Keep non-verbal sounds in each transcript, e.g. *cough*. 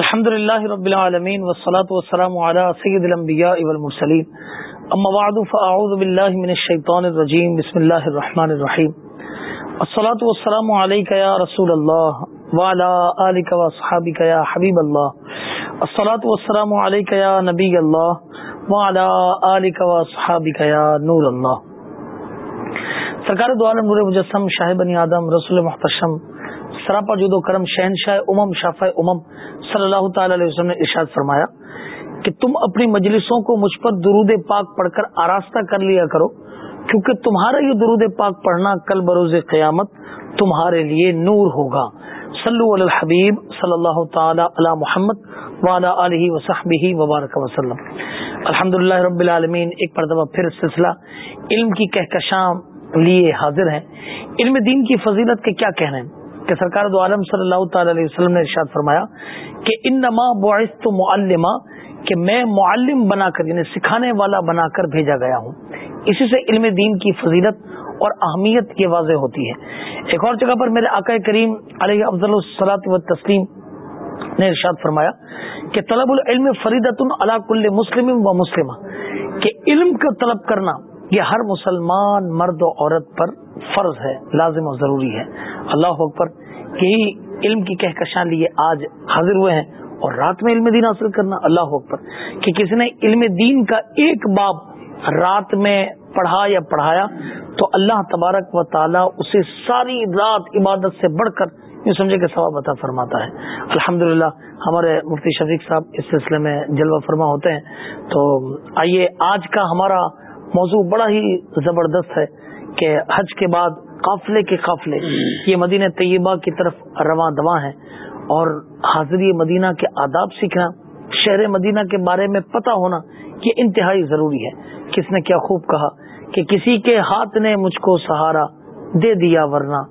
الحمد لله رب العالمين والصلاة والسلام على سيد الأنبياء والمرسلين أما بعد فأعوذ بالله من الشيطان الرجيم بسم الله الرحمن الرحيم الصلاة والسلام عليك يا رسول الله وعلى آلك وصحابك يا حبيب الله الصلاة والسلام عليك يا نبي الله وعلى آلك وصحابك يا نور الله سرکار دو عالم نور مجسم، شاہ بنی آدم، رسول محتشم سراپا جود و کرم شہن شاہ امم شافع امم صلی اللہ تعالی علیہ وسلم نے ارشاد فرمایا کہ تم اپنی مجلسوں کو مجھ پر درود پاک پڑھ کر آراستہ کر لیا کرو، کیونکہ تمہارا یہ درود پاک پڑھنا کل بروز قیامت تمہارے لیے نور ہوگا۔ صلو علی الحبیب صلی اللہ تعالی علی محمد وعلی آلہ وصحبہ وبارک وسلم۔ الحمد رب العالمین، ایک مرتبہ پھر سلسلہ علم کی کہکشاں لیے حاضر ہیں۔ علم دین کی فضیلت کے کیا کہنا ہے کہ سرکار دو عالم صلی اللہ تعالی علیہ وسلم نے ارشاد فرمایا کہ ان نما بعثت معلما، کہ میں معلم بنا کر یعنی سکھانے والا بنا کر بھیجا گیا ہوں۔ اسی سے علم دین کی فضیلت اور اہمیت یہ واضح ہوتی ہے۔ ایک اور جگہ پر میرے آقا کریم علیہ افضل الصلاۃ و تسلیم نے ارشاد فرمایا کہ طلب العلم فریدت اللہ کل مسلم و مسلمہ۔ کہ علم کا طلب کرنا یہ ہر مسلمان، مرد و عورت پر فرض ہے، لازم و ضروری ہے۔ اللہ اکبر یہی علم کی کہکشاں لیے آج حاضر ہوئے ہیں اور رات میں علم دین حاصل کرنا اللہ اکبر کہ کسی نے علم دین کا ایک باب رات میں پڑھا یا پڑھایا تو اللہ تبارک و تعالی اسے ساری رات عبادت سے بڑھ کر یوں سمجھے کہ ثواب عطا فرماتا ہے۔ الحمد ہمارے مفتی شفیق صاحب اس سلسلے میں جلوہ فرما ہوتے ہیں۔ تو آئیے آج کا ہمارا موضوع بڑا ہی زبردست ہے کہ حج کے بعد قافلے کے قافلے۔ یہ مدینہ طیبہ کی طرف رواں دواں ہیں اور حاضری مدینہ کے آداب سیکھنا شہر مدینہ کے بارے میں پتہ ہونا یہ انتہائی ضروری ہے۔ کس نے کیا خوب کہا کہ کسی کے ہاتھ نے مجھ کو سہارا دے دیا ورنہ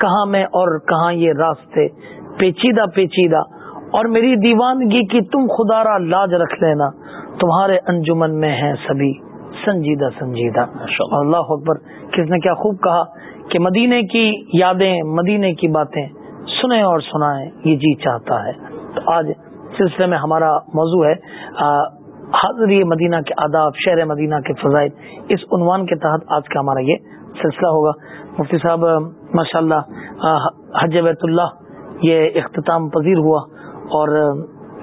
کہاں میں اور کہاں یہ راستے۔ پیچیدہ پیچیدہ۔ اور میری دیوانگی کی تم خدارا لاج رکھ لینا تمہارے انجمن میں ہیں سبھی۔ سنجیدہ سنجیدہ۔ اللہ اکبر کس نے کیا خوب کہا کہ مدینے کی یادیں، مدینے کی باتیں سنیں اور سنائیں، یہ جی چاہتا ہے۔ تو آج سلسلے میں ہمارا موضوع ہے حاضری مدینہ کے آداب، شہر مدینہ کے فضائل۔ اس عنوان کے تحت آج کا ہمارا یہ سلسلہ ہوگا۔ مفتی صاحب ماشاء اللہ حج بیت اللہ یہ اختتام پذیر ہوا اور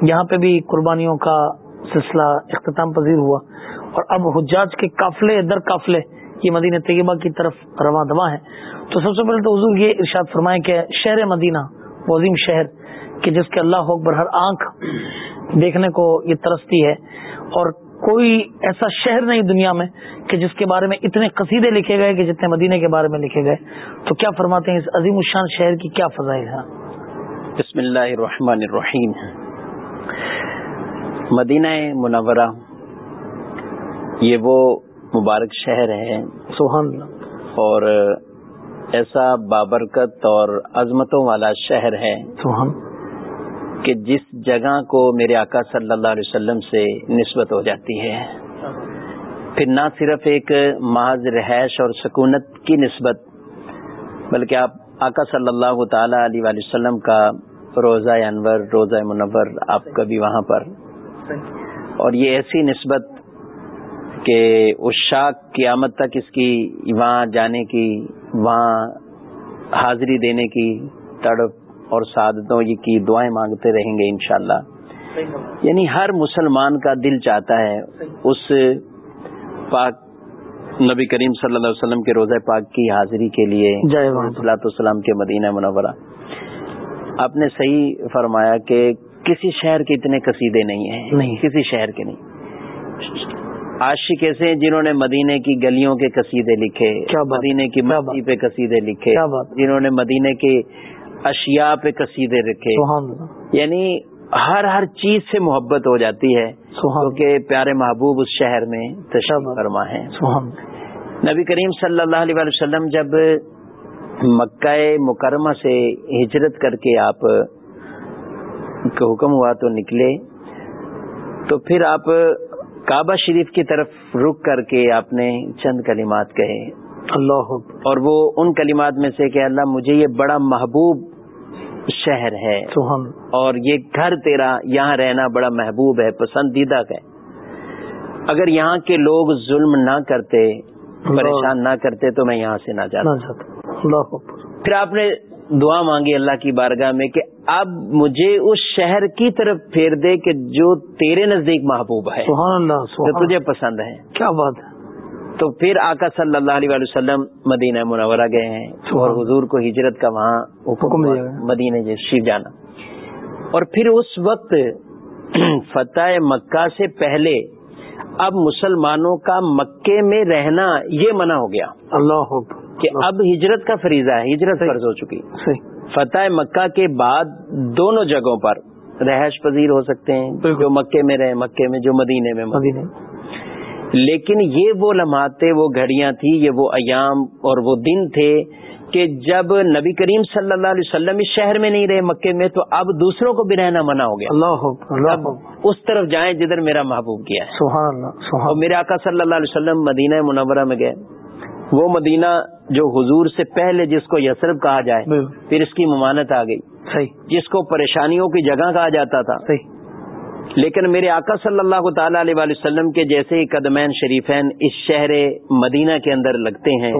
یہاں پہ بھی قربانیوں کا سلسلہ اختتام پذیر ہوا۔ اور اب حجاج کے قافلے، در قافلے یہ مدینہ طیبہ کی طرف رواں دواں ہے۔ تو سب سے پہلے تو حضور یہ ارشاد فرمائے کہ شہر مدینہ عظیم شہر کہ جس کے اللہ اکبر ہر آنکھ دیکھنے کو یہ ترستی ہے۔ اور کوئی ایسا شہر نہیں دنیا میں کہ جس کے بارے میں اتنے قصیدے لکھے گئے کہ جتنے مدینے کے بارے میں لکھے گئے۔ تو کیا فرماتے ہیں اس عظیم الشان شہر کی کیا فضائل ہے بسم اللہ الرحمن الرحیم۔ مدینہ منورہ، یہ وہ مبارک شہر ہے سبحان اور ایسا بابرکت اور عظمتوں والا شہر ہے سبحان کہ جس جگہ کو میرے آقا صلی اللہ علیہ وسلم سے نسبت ہو جاتی ہے۔ پھر نہ صرف ایک محض رہائش اور سکونت کی نسبت بلکہ آپ آقا صلی اللہ تعالی علیہ وسلم کا روزہ انور روزہ منور آپ کا بھی وہاں پر۔ اور یہ ایسی نسبت کہ اس شاخ قیامت تک اس کی وہاں جانے کی وہاں حاضری دینے کی تڑپ اور سعادتوں کی دعائیں مانگتے رہیں گے انشاءاللہ۔ یعنی ہر مسلمان کا دل چاہتا ہے اس پاک نبی کریم صلی اللہ علیہ وسلم کے روزہ پاک کی حاضری کے لیے صلاحت السلام کے مدینہ منورہ۔ آپ نے صحیح فرمایا کہ کسی شہر کے اتنے قصیدے نہیں ہیں۔ نہیں۔ کسی شہر کے نہیں۔ عاشق ایسے ہیں جنہوں نے مدینے کی گلیوں کے قصیدے لکھے مدینے کی مستی پہ قصیدے لکھے جنہوں نے مدینے کے اشیاء پہ قصیدے رکھے۔ یعنی ہر ہر چیز سے محبت ہو جاتی ہے۔ کیونکہ پیارے محبوب اس شہر میں تشریف فرما ہے۔ نبی کریم صلی اللہ علیہ وسلم جب مکہ مکرمہ سے ہجرت کر کے آپ کا حکم ہوا تو نکلے تو پھر آپ کعبہ شریف کی طرف رک کر کے آپ نے چند کلمات کہے۔ اللہ اور وہ ان کلمات میں سے کہ اللہ مجھے یہ بڑا محبوب شہر ہے۔ سبحان۔ اور یہ گھر تیرا یہاں رہنا بڑا محبوب ہے پسندیدہ ہے۔ اگر یہاں کے لوگ ظلم نہ کرتے پریشان نہ کرتے تو میں یہاں سے نہ جاتا۔ پھر آپ نے دعا مانگی اللہ کی بارگاہ میں کہ اب مجھے اس شہر کی طرف پھیر دے کہ جو تیرے نزدیک محبوب ہے سبحان اللہ جو سبحان تجھے پسند ہے کیا بات ہے۔ تو پھر آقا صلی اللہ علیہ وآلہ وسلم مدینہ منورہ گئے ہیں اور حضور کو ہجرت کا وہاں حکم۔ مدینہ شریف جانا۔ اور پھر اس وقت *clears throat* فتح مکہ سے پہلے اب مسلمانوں کا مکے میں رہنا یہ منع ہو گیا۔ اللہ کہ اب ہجرت کا فریضہ ہے ہجرت فرض ہو چکی۔ فتح مکہ کے بعد دونوں جگہوں پر رہائش پذیر ہو سکتے ہیں۔ جو مکے میں رہے مکے میں جو مدینے میں مدینے. لیکن یہ وہ لمحات وہ گھڑیاں تھی یہ وہ ایام اور وہ دن تھے کہ جب نبی کریم صلی اللہ علیہ وسلم اس شہر میں نہیں رہے مکے میں تو اب دوسروں کو بھی رہنا منع ہو گیا۔ اللہ اللہ اس طرف جائیں جدھر میرا محبوب کیا ہے۔ سبحان اللہ اور سبحان میرے آقا صلی اللہ علیہ وسلم مدینہ منورہ میں گئے۔ وہ مدینہ جو حضور سے پہلے جس کو یسرف کہا جائے پھر اس کی ممانت آ گئی۔ صحیح۔ جس کو پریشانیوں کی جگہ کہا جاتا تھا۔ صحیح۔ لیکن میرے آقا صلی اللہ تعالی علیہ وآلہ وسلم کے جیسے ہی قدمین شریفین اس شہر مدینہ کے اندر لگتے ہیں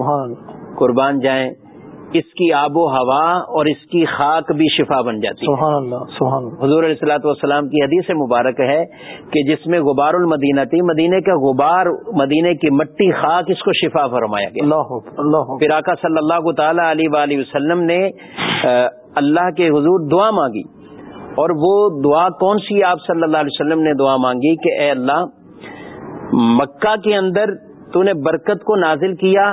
قربان جائیں اس کی آب و ہوا اور اس کی خاک بھی شفا بن جاتی سبحان اللہ سبحان اللہ۔ حضور علیہ السلاۃ والسلام کی حدیث مبارک ہے کہ جس میں غبار المدینہ تھی مدینے کا غبار مدینے کی مٹی خاک اس کو شفا فرمایا گیا۔ اللہ اللہ پھر آقا صلی اللہ تعالی علیہ وآلہ وسلم نے اللہ کے حضور دعا مانگی۔ اور وہ دعا کون سی؟ آپ صلی اللہ علیہ وسلم نے دعا مانگی کہ اے اللہ مکہ کے اندر تو نے برکت کو نازل کیا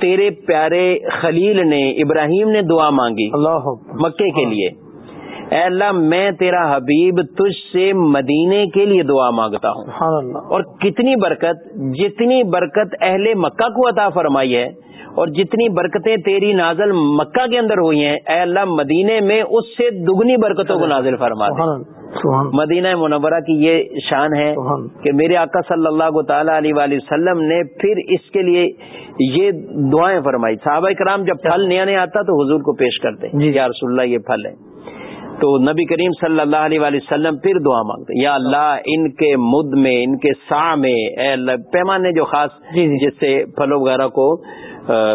تیرے پیارے خلیل نے ابراہیم نے دعا مانگی اللہ مکے کے لیے۔ اے اللہ میں تیرا حبیب تجھ سے مدینے کے لیے دعا مانگتا ہوں۔ سبحان اللہ۔ اور کتنی برکت جتنی برکت اہل مکہ کو عطا فرمائی ہے اور جتنی برکتیں تیری نازل مکہ کے اندر ہوئی ہیں اے اللہ مدینے میں اس سے دگنی برکتوں کو نازل فرما دے۔ مدینہ منورہ کی یہ شان ہے کہ میرے آقا صلی اللہ تعالی علیہ وآلہ وسلم نے پھر اس کے لیے یہ دعائیں فرمائی۔ صحابہ کرام جب پھل نیا نیا آتا تو حضور کو پیش کرتے جی۔ یا رسول اللہ یہ پھل ہے تو نبی کریم صلی اللہ علیہ وآلہ وسلم پھر دعا مانگتے یا اللہ ان کے مد میں ان کے سا میں اے اللہ پیمانے جو خاص جی، جی۔ جس سے پھلوں وغیرہ کو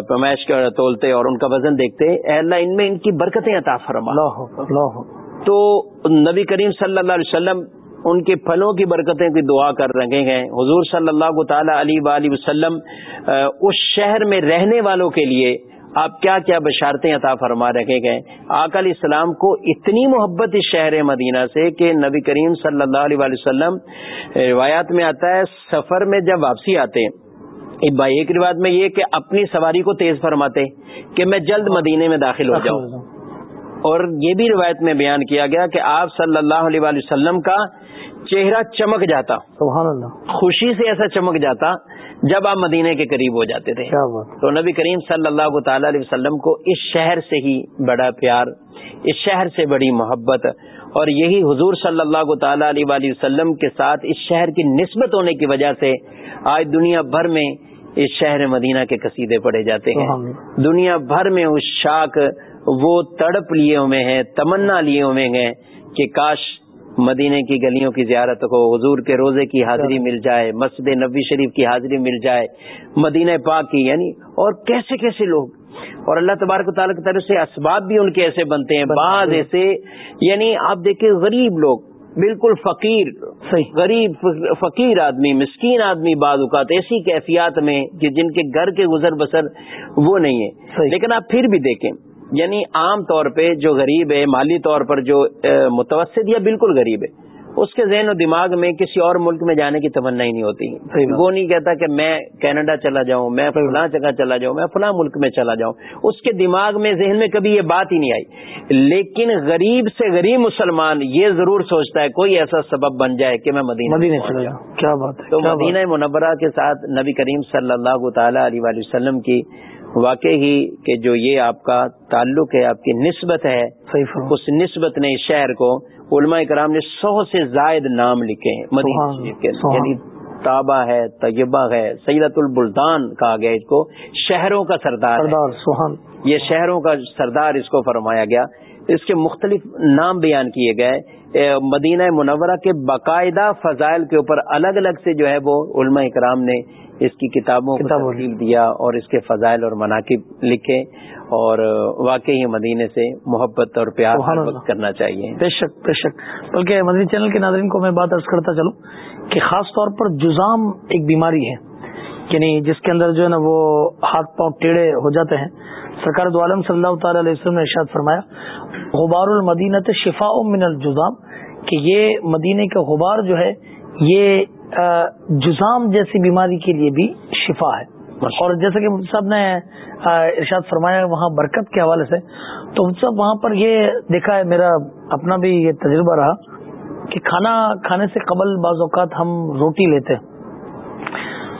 پیمائش تولتے اور ان کا وزن دیکھتے اے اللہ ان میں ان کی برکتیں عطا فرما۔ اللہ۔ تو نبی کریم صلی اللہ علیہ وسلم ان کے پھلوں کی برکتیں کی دعا کر رہے ہیں۔ حضور صلی اللہ تعالی علیہ وآلہ وسلم اس شہر میں رہنے والوں کے لیے آپ کیا کیا بشارتیں عطا فرما رکھے گئے آقا علیہ السلام کو اتنی محبت اس شہر مدینہ سے کہ نبی کریم صلی اللہ علیہ وآلہ وسلم روایات میں آتا ہے، سفر میں جب واپسی آتے ایک ایک روایت میں یہ کہ اپنی سواری کو تیز فرماتے کہ میں جلد مدینے میں داخل ہو جاؤں۔ اور یہ بھی روایت میں بیان کیا گیا کہ آپ صلی اللہ علیہ وآلہ وسلم کا چہرہ چمک جاتا۔ سبحان اللہ۔ خوشی سے ایسا چمک جاتا جب آپ مدینے کے قریب ہو جاتے تھے۔ تو نبی کریم صلی اللہ تعالی علیہ وسلم کو اس شہر سے ہی بڑا پیار اس شہر سے بڑی محبت اور یہی حضور صلی اللہ تعالی علیہ وآلہ وسلم کے ساتھ اس شہر کی نسبت ہونے کی وجہ سے آج دنیا بھر میں اس شہر مدینہ کے قصیدے پڑے جاتے ہیں۔ دنیا بھر میں اس شاک وہ تڑپ لیے ہوئے ہیں تمنا لیے ہوئے ہیں کہ کاش مدینے کی گلیوں کی زیارت ہو حضور کے روزے کی حاضری مل جائے مسجد نبی شریف کی حاضری مل جائے مدینہ پاک کی یعنی اور کیسے کیسے لوگ؟ اور اللہ تبارک و تعالیٰ کی طرف سے اسباب بھی ان کے ایسے بنتے ہیں بعض ایسے یعنی آپ دیکھیں غریب لوگ بالکل فقیر صحیح۔ غریب فقیر آدمی مسکین آدمی بعض اوقات ایسی کیفیات میں کہ جن کے گھر کے گزر بسر وہ نہیں ہے۔ لیکن آپ پھر بھی دیکھیں یعنی عام طور پہ جو غریب ہے مالی طور پر جو متوسط یا بالکل غریب ہے اس کے ذہن و دماغ میں کسی اور ملک میں جانے کی تمنا ہی نہیں ہوتی۔ وہ نہیں کہتا کہ میں کینیڈا چلا جاؤں میں فلاں جگہ چلا جاؤں میں فلاں ملک میں چلا جاؤں اس کے دماغ میں ذہن میں کبھی یہ بات ہی نہیں آئی لیکن غریب سے غریب مسلمان یہ ضرور سوچتا ہے کوئی ایسا سبب بن جائے کہ میں مدینہ مدینے پہنچ چلے جاؤں۔ جاؤ کیا بات ہے تو؟ مدینہ منورہ کے ساتھ نبی کریم صلی اللہ تعالی علیہ وسلم کی واقع ہی کہ جو یہ آپ کا تعلق ہے آپ کی نسبت ہے اس نسبت نے اس شہر کو علماء کرام نے سو سے زائد نام لکھے ہیں۔ مدینہ شریف کے یعنی تابہ ہے طیبہ ہے سیدت البلدان کہا گیا اس کو۔ شہروں کا سردار سردار سبحان۔ یہ شہروں کا سردار اس کو فرمایا گیا۔ اس کے مختلف نام بیان کیے گئے۔ مدینہ منورہ کے باقاعدہ فضائل کے اوپر الگ الگ سے جو ہے وہ علماء اکرام نے اس کی کتابوں کو تبدیل دیا اور اس کے فضائل اور مناقب لکھے اور واقعی مدینے سے محبت اور پیار کرنا چاہیے۔ بے شک بے شک۔ بلکہ مدنی چینل کے ناظرین کو میں بات ارض کرتا چلوں کہ خاص طور پر جزام ایک بیماری ہے۔ یعنی جس کے اندر جو ہے نا وہ ہاتھ پاؤں ٹیڑھے ہو جاتے ہیں۔ سرکار دو عالم صلی اللہ تعالی علیہ وسلم نے ارشاد فرمایا غبار المدینت شفا من الجزام کہ یہ مدینے کا غبار جو ہے یہ جزام جیسی بیماری کے لیے بھی شفا ہے۔ اور جیسے کہ صاحب نے ارشاد فرمایا وہاں برکت کے حوالے سے۔ تو صاحب وہاں پر یہ دیکھا ہے میرا اپنا بھی یہ تجربہ رہا کہ کھانا کھانے سے قبل بعض اوقات ہم روٹی لیتے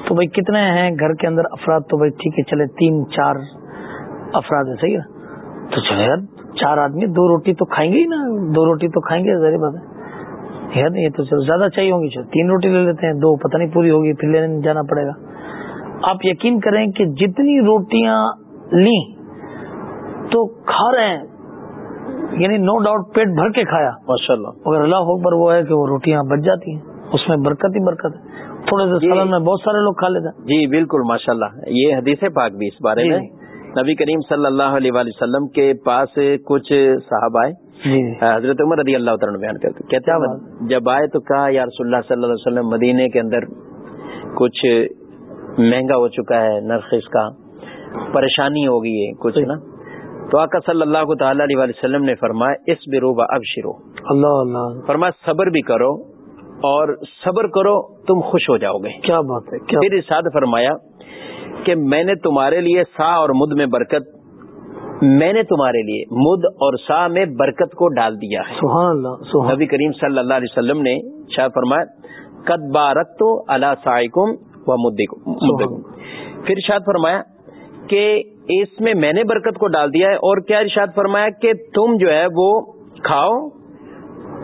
تو بھائی کتنے ہیں گھر کے اندر افراد؟ تو بھائی ٹھیک ہے چلے تین چار افراد ہے صحیح ہے۔ تو چلے یار چار آدمی دو روٹی تو کھائیں گے ہی نا۔ دو روٹی تو کھائیں گے ظاہر بات ہے۔ یار یہ تو زیادہ چاہیے ہوں گی۔ چلو تین روٹی لے لیتے ہیں دو پتہ نہیں پوری ہوگی پھر لینے جانا پڑے گا۔ آپ یقین کریں کہ جتنی روٹیاں لی تو کھا رہے ہیں۔ یعنی نو ڈاؤٹ پیٹ بھر کے کھایا۔ ماشاء اللہ اگر اللہ اکبر وہ ہے کہ وہ روٹیاں بچ جاتی ہیں۔ اس میں برکت ہی برکت ہے۔ تھوڑے سے سالن میں بہت سارے لوگ کھا لیتے ہیں۔ جی بالکل ماشاء اللہ یہ حدیث پاک بھی اس بارے میں۔ نبی کریم صلی اللہ علیہ وسلم کے پاس کچھ صاحب آئے۔ حضرت عمر رضی اللہ تعالیٰ بیان کرتے کہتے ہیں جب آئے تو کہا یا رسول اللہ صلی اللہ علیہ وسلم مدینے کے اندر کچھ مہنگا ہو چکا ہے نرخ اس کا پریشانی ہو گئی ہے کچھ نا۔ تو آقا صلی اللہ تعالی علیہ وسلم نے فرمایا اس بروبا اب شروع اللہ اللہ۔ فرمایا صبر بھی کرو اور صبر کرو تم خوش ہو جاؤ گے۔ کیا بات ہے؟ پھر ارشاد فرمایا کہ میں نے تمہارے لیے سا اور مد میں برکت میں نے تمہارے لیے مد اور سا میں برکت کو ڈال دیا ہے۔ سبحان اللہ سبحان نبی کریم صلی اللہ علیہ وسلم نے شاہ فرمایا قد بارک تو اللہ سائکم و مدکم پھر ارشاد فرمایا کہ اس میں میں نے برکت کو ڈال دیا ہے اور کیا ارشاد فرمایا کہ تم جو ہے وہ کھاؤ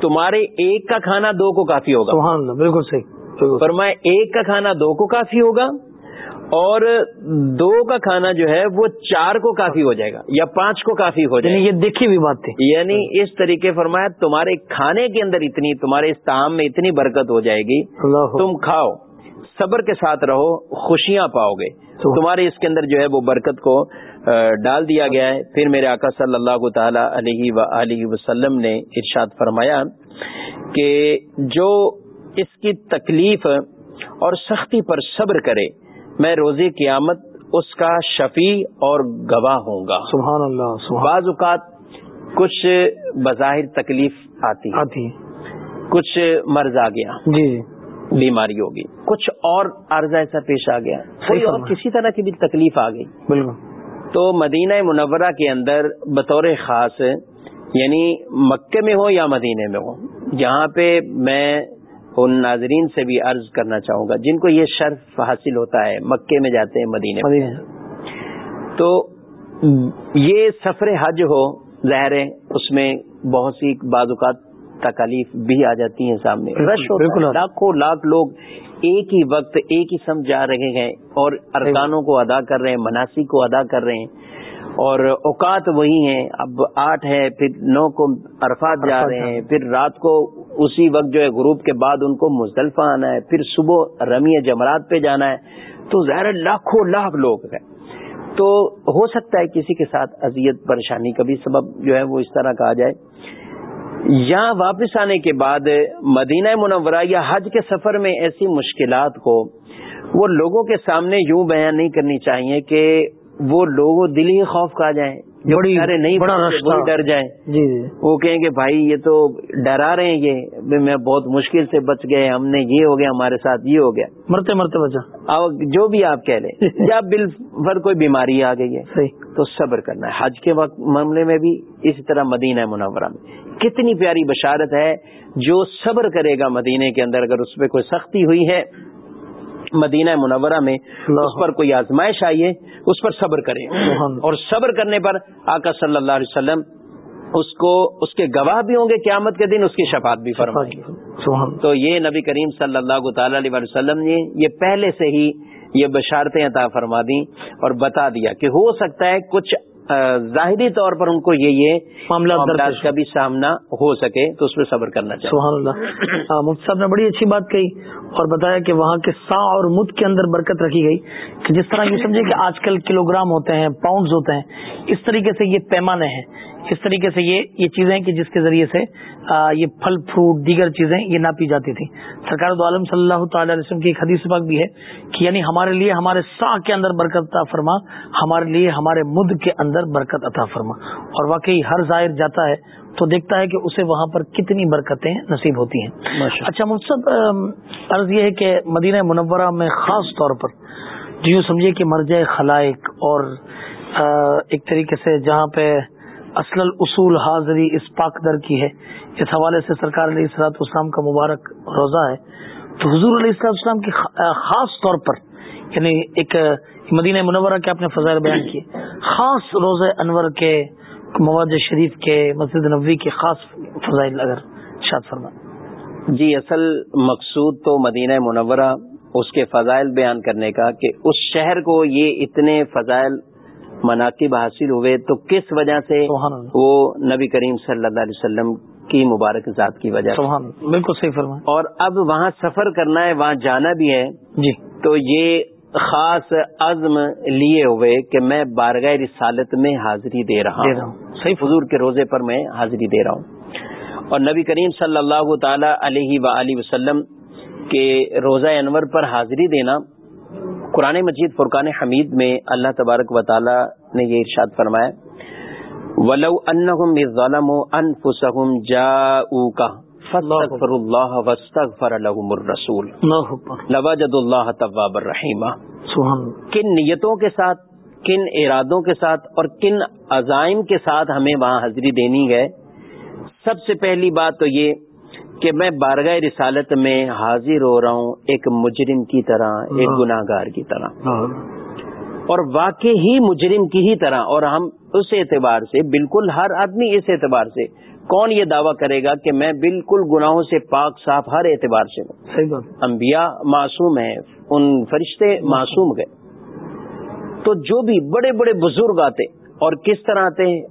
تمہارے ایک کا کھانا دو کو کافی ہوگا۔ سبحان اللہ بالکل صحیح۔ فرمایا ایک کا کھانا دو کو کافی ہوگا اور دو کا کھانا جو ہے وہ چار کو کافی ہو جائے گا یا پانچ کو کافی ہو جائے گا۔ یہ دیکھی بھی بات تھی۔ یعنی اس طریقے فرمایا تمہارے کھانے کے اندر اتنی تمہارے اس تعام میں اتنی برکت ہو جائے گی۔ تم کھاؤ صبر کے ساتھ رہو خوشیاں پاؤ گے۔ تمہارے اس کے اندر جو ہے وہ برکت کو ڈال دیا گیا ہے۔ پھر میرے آقا صلی اللہ تعالی علیہ و وسلم نے ارشاد فرمایا کہ جو اس کی تکلیف اور سختی پر صبر کرے میں روزی قیامت اس کا شفیع اور گواہ ہوں گا۔ سبحان اللہ بعض اوقات کچھ بظاہر تکلیف آتی آتی کچھ مرض آ گیا۔ جی۔ بیماری ہوگی۔ کچھ اور عرض ایسا پیش آ گیا۔ کوئی اور کسی طرح کی بھی تکلیف آ گئی۔ بالکل۔ تو مدینہ منورہ کے اندر بطور خاص یعنی مکے میں ہو یا مدینے میں ہو جہاں پہ میں ان ناظرین سے بھی عرض کرنا چاہوں گا جن کو یہ شرف حاصل ہوتا ہے مکے میں جاتے ہیں مدینے میں۔ تو یہ سفر حج ہو ظاہر ہے اس میں بہت سی بعض اوقات تکالیف بھی آ جاتی ہیں سامنے۔ رش لاکھوں لاکھ لوگ ایک ہی وقت ایک ہی سمجھ جا رہے ہیں اور ارکانوں کو ادا کر رہے ہیں مناسی کو ادا کر رہے ہیں۔ اور اوقات وہی ہیں اب آٹھ ہے پھر نو کو عرفات جا رہے ہیں۔ پھر رات کو اسی وقت جو ہے غروب کے بعد ان کو مزدلفہ آنا ہے، پھر صبح رمی جمرات پہ جانا ہے۔ تو ظاہر لاکھوں لاکھ لوگ ہیں۔ تو ہو سکتا ہے کسی کے ساتھ اذیت، پریشانی کا بھی سبب جو ہے وہ اس طرح کہا جائے۔ یہاں واپس آنے کے بعد مدینہ منورہ یا حج کے سفر میں ایسی مشکلات کو وہ لوگوں کے سامنے یوں بیان نہیں کرنی چاہیے کہ وہ لوگ دل ہی خوف کھا جائیں۔ نہیں ڈر جائیں جی جی۔ وہ کہیں گے بھائی یہ تو ڈرا رہے ہیں یہ میں بہت مشکل سے بچ گئے ہم نے یہ ہو گیا ہمارے ساتھ یہ ہو گیا۔ مرتے مرتے بچا۔ جو بھی آپ کہہ لیں *laughs* یا بل بھر کوئی بیماری آ گئی ہے تو صبر کرنا ہے۔ حج کے وقت معاملے میں بھی اسی طرح مدینہ منورہ میں۔ کتنی پیاری بشارت ہے جو صبر کرے گا مدینے کے اندر اگر اس پہ کوئی سختی ہوئی ہے مدینہ منورہ میں اس پر کوئی آزمائش آئی ہے اس پر صبر کرے اور صبر کرنے پر آقا صلی اللہ علیہ وسلم اس کو اس کے گواہ بھی ہوں گے قیامت کے دن اس کی شفاعت بھی فرمائیں گے۔ تو یہ نبی کریم صلی اللہ تعالی علیہ وسلم نے یہ پہلے سے ہی یہ بشارتیں عطا فرما دی اور بتا دیا کہ ہو سکتا ہے کچھ ظاہری طور پر ان کو یہ یہ معاملات کا بھی سامنا ہو سکے تو اس پہ صبر کرنا چاہیے۔ سبحان اللہ۔ مفتی صاحب نے بڑی اچھی بات کہی اور بتایا کہ وہاں کے سا اور مد کے اندر برکت رکھی گئی کہ جس طرح یہ سمجھے کہ آج کل کلو گرام ہوتے ہیں پاؤنڈز ہوتے ہیں اس طریقے سے یہ پیمانے ہیں۔ اس طریقے سے یہ یہ چیزیں کہ جس کے ذریعے سے یہ پھل فروٹ دیگر چیزیں یہ ناپی جاتی تھیں۔ سرکار دو عالم صلی اللہ تعالی علیہ وسلم کی ایک حدیث پاک بھی ہے کہ یعنی ہمارے لیے ہمارے سا کے اندر برکت عطا فرما ہمارے لیے ہمارے مد کے اندر برکت عطا فرما۔ اور واقعی ہر ظاہر جاتا ہے تو دیکھتا ہے کہ اسے وہاں پر کتنی برکتیں نصیب ہوتی ہیں۔ اچھا مقصد عرض یہ ہے کہ مدینہ منورہ میں خاص طور پر جو یوں سمجھے کہ مرجع خلائق اور ایک طریقے سے جہاں پہ اصل اصول حاضری اس پاک در کی ہے۔ اس حوالے سے سرکار علیہ السلاط اسلام کا مبارک روزہ ہے۔ تو حضور علیہ السلاط اسلام کی خاص طور پر یعنی ایک مدینہ منورہ کے اپنے فضائل بیان کیے۔ خاص روزہ انور کے، مواد شریف کے، مسجد نبوی کے خاص فضائل اگر شاد فرما۔ جی اصل مقصود تو مدینہ منورہ، اس کے فضائل بیان کرنے کا کہ اس شہر کو یہ اتنے فضائل مناقب حاصل ہوئے تو کس وجہ سے وہ نبی کریم صلی اللہ علیہ وسلم کی مبارک ذات کی وجہ بالکل صحیح فرما اور اب وہاں سفر کرنا ہے وہاں جانا بھی ہے۔ جی۔ تو یہ خاص عزم لیے ہوئے کہ میں بارگاہ رسالت میں حاضری دے رہا ہوں۔ صحیح۔ حضور کے روزے پر میں حاضری دے رہا ہوں۔ اور نبی کریم صلی اللہ تعالی علیہ و وسلم کے روزہ انور پر حاضری دینا قرآن مجید فرقان حمید میں اللہ تبارک و تعالی نے یہ ارشاد فرمایا ولو انہم ظلم انفسہم جاؤکا فاستغفر اللہ واستغفر لهم الرسول۔ لوجد اللہ تواب الرحیم کن نیتوں کے ساتھ کن ارادوں کے ساتھ اور کن عزائم کے ساتھ ہمیں وہاں حضری دینی ہے؟ سب سے پہلی بات تو یہ کہ میں بارگاہ رسالت میں حاضر ہو رہا ہوں ایک مجرم کی طرح ایک گناہ گار کی طرح۔ اور واقع ہی مجرم کی ہی طرح اور ہم اس اعتبار سے بالکل ہر آدمی اس اعتبار سے کون یہ دعویٰ کرے گا کہ میں بالکل گناہوں سے پاک صاف ہر اعتبار سے ہوں؟ انبیاء معصوم ہیں ان فرشتے معصوم گئے تو جو بھی بڑے بڑے بزرگ آتے اور کس طرح آتے ہیں؟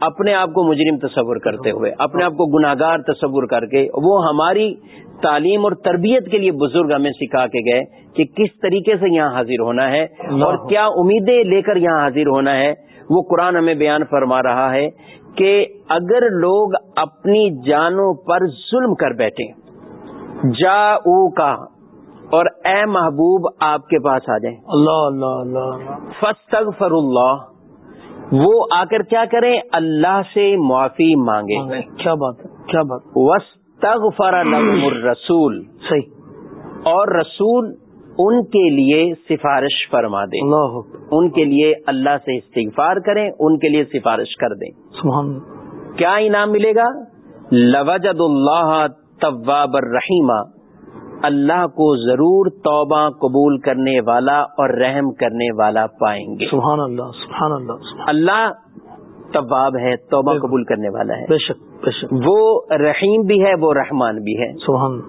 اپنے آپ کو مجرم تصور کرتے ہوئے اپنے آپ کو گناگار تصور کر کے وہ ہماری تعلیم اور تربیت کے لیے بزرگ ہمیں سکھا کے گئے کہ کس طریقے سے یہاں حاضر ہونا ہے اور کیا امیدیں لے کر یہاں حاضر ہونا ہے۔ وہ قرآن ہمیں بیان فرما رہا ہے کہ اگر لوگ اپنی جانوں پر ظلم کر بیٹھے جا او کا اور اے محبوب آپ کے پاس آ جائیں۔ اللہ اللہ اللہ۔ فستغفر فر اللہ۔ وہ آ کر کیا کریں؟ اللہ سے معافی مانگے کیا بات کیا بات وسطر رسول صحیح۔ اور رسول ان کے لیے سفارش فرما دیں۔ ان کے لیے اللہ سے استغفار کریں ان کے لیے سفارش کر دیں۔ سبحان کیا انعام ملے گا؟ لوجد اللہ طواب الرحیمہ اللہ کو ضرور توبہ قبول کرنے والا اور رحم کرنے والا پائیں گے۔ سبحان اللہ سبحان اللہ اللہ۔ طباب ہے توبہ قبول کرنے والا ہے۔ بے شک بے شک۔ وہ رحیم بھی ہے وہ رحمان بھی ہے۔ سبحان۔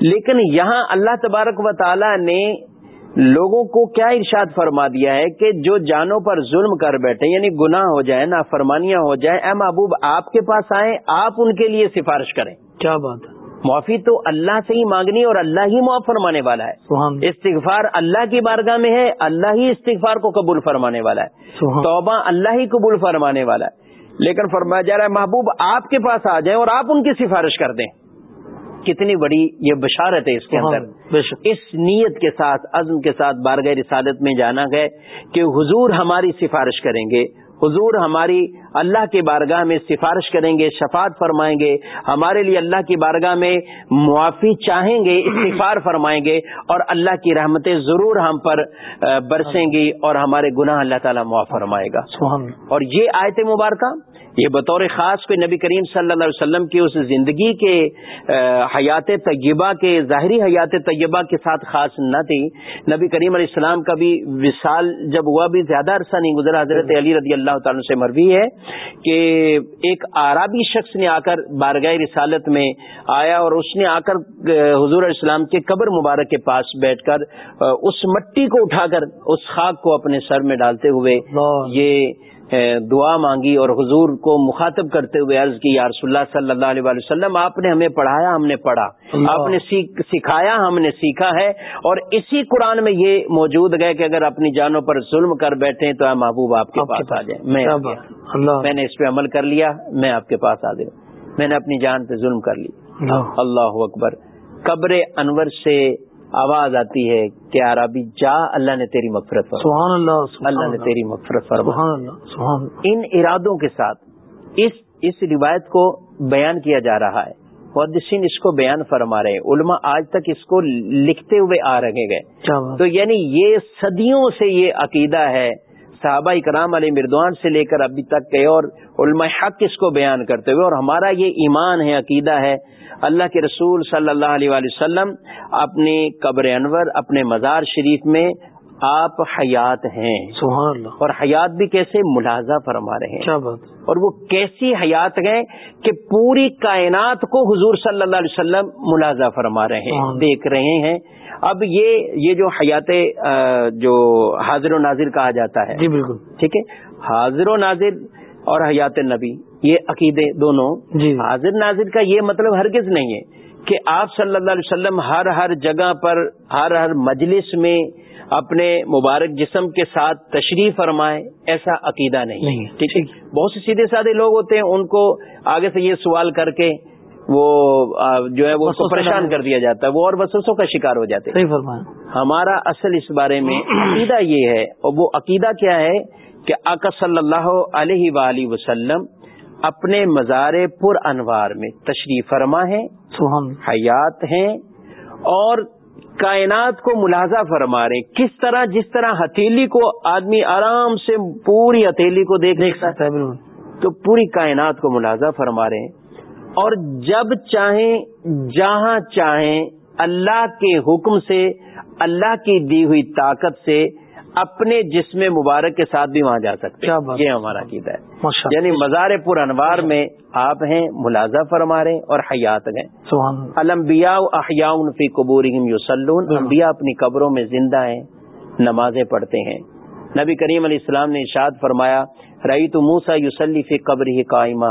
لیکن یہاں اللہ تبارک و تعالی نے لوگوں کو کیا ارشاد فرما دیا ہے کہ جو جانوں پر ظلم کر بیٹھے یعنی گناہ ہو جائے نا فرمانیاں ہو جائیں اے محبوب آپ کے پاس آئیں آپ ان کے لیے سفارش کریں۔ کیا بات ہے؟ معافی تو اللہ سے ہی مانگنی اور اللہ ہی معاف فرمانے والا ہے۔ استغفار اللہ کی بارگاہ میں ہے اللہ ہی استغفار کو قبول فرمانے والا ہے۔ توبہ اللہ ہی قبول فرمانے والا ہے۔ لیکن فرمایا جا رہا ہے محبوب آپ کے پاس آ جائیں اور آپ ان کی سفارش کر دیں۔ کتنی بڑی یہ بشارت ہے اس کے اندر۔ اس نیت کے ساتھ عزم کے ساتھ بارگاہ رسالت میں جانا گئے کہ حضور ہماری سفارش کریں گے۔ حضور ہماری اللہ کی بارگاہ میں سفارش کریں گے شفاعت فرمائیں گے ہمارے لیے اللہ کی بارگاہ میں معافی چاہیں گے استفار فرمائیں گے اور اللہ کی رحمتیں ضرور ہم پر برسیں گی اور ہمارے گناہ اللہ تعالیٰ معاف فرمائے گا۔ اور یہ آیت مبارکہ یہ بطور خاص کوئی نبی کریم صلی اللہ علیہ وسلم کی اس زندگی کے حیات طیبہ کے ظاہری حیات طیبہ کے ساتھ خاص نہ تھی۔ نبی کریم علیہ السلام کا بھی وصال جب ہوا بھی زیادہ عرصہ نہیں گزرا حضرت علی رضی اللہ تعالیٰ سے مروی ہے کہ ایک آرابی شخص نے آ کر بارگاہ رسالت میں آیا اور اس نے آ کر حضور علیہ السلام کے قبر مبارک کے پاس بیٹھ کر اس مٹی کو اٹھا کر اس خاک کو اپنے سر میں ڈالتے ہوئے یہ دعا مانگی اور حضور کو مخاطب کرتے ہوئے عرض کی یا رسول اللہ صلی اللہ علیہ وسلم آپ نے ہمیں پڑھایا ہم نے پڑھا۔ آپ نے سکھایا ہم نے سیکھا ہے۔ اور اسی قرآن میں یہ موجود گئے کہ اگر اپنی جانوں پر ظلم کر بیٹھے تو محبوب آپ کے پاس آ جائے میں میں نے اس پہ عمل کر لیا میں آپ کے پاس آ گیا۔ میں نے اپنی جان پہ ظلم کر لی۔ اللہ اکبر۔ قبر انور سے آواز آتی ہے کہ عربی جا اللہ نے تیری مغفرت سبحان اللہ اللہ نے تیری مغفرت سبحان اللہ سبحان ان ارادوں کے ساتھ اس اس روایت کو بیان کیا جا رہا ہے۔ محدثین اس کو بیان فرما رہے ہیں۔ علماء آج تک اس کو لکھتے ہوئے آ رہے گئے تو یعنی یہ صدیوں سے یہ عقیدہ ہے صحابہ اکرام علی مردوان سے لے کر ابھی تک کے اور علماء حق اس کو بیان کرتے ہوئے اور ہمارا یہ ایمان ہے عقیدہ ہے اللہ کے رسول صلی اللہ علیہ وسلم اپنی قبر انور اپنے مزار شریف میں آپ حیات ہیں۔ سبحان اللہ۔ اور حیات بھی کیسے ملازہ فرما رہے ہیں۔ کیا بات اور وہ کیسی حیات ہیں کہ پوری کائنات کو حضور صلی اللہ علیہ وسلم ملازہ فرما رہے ہیں دیکھ رہے ہیں۔ اب یہ یہ جو حیات جو حاضر و ناظر کہا جاتا ہے جی بالکل۔ ٹھیک ہے؟ حاضر و ناظر اور حیات نبی یہ عقیدے دونوں۔ جی۔ حاضر ناظر کا یہ مطلب ہرگز نہیں ہے کہ آپ صلی اللہ علیہ وسلم ہر ہر جگہ پر ہر ہر مجلس میں اپنے مبارک جسم کے ساتھ تشریف فرمائے ایسا عقیدہ نہیں ٹھیک ہے؟ بہت سے سیدھے سادے لوگ ہوتے ہیں ان کو آگے سے یہ سوال کر کے وہ جو ہے وہ پریشان کر دیا جاتا ہے وہ اور وسوسوں کا شکار ہو جاتے ہیں۔ ہمارا اصل اس بارے میں *clears throat* عقیدہ یہ ہے اور وہ عقیدہ کیا ہے کہ آقا صلی اللہ علیہ وآلہ وسلم اپنے مزار پر انوار میں تشریف فرما ہے حیات ہیں اور کائنات کو ملازہ فرما رہے کس طرح جس طرح ہتھیلی کو آدمی آرام سے پوری ہتھیلی کو دیکھ سکتا ہے تو پوری کائنات کو ملازہ فرما رہے ہیں۔ اور جب چاہیں جہاں چاہیں اللہ کے حکم سے اللہ کی دی ہوئی طاقت سے اپنے جسم مبارک کے ساتھ بھی وہاں جا سکتے ہیں۔ یہ ہمارا عقیدہ ہے۔ یعنی مزار پور انوار میں آپ ہیں ملازہ فرما رہے اور حیات گئے المبیا احیاء فی قبور یوسلون انبیاء اپنی قبروں میں زندہ ہیں نمازیں پڑھتے ہیں۔ نبی کریم علیہ السلام نے ارشاد فرمایا رئی تو موسا یوسلی فی قبر ہی قائمہ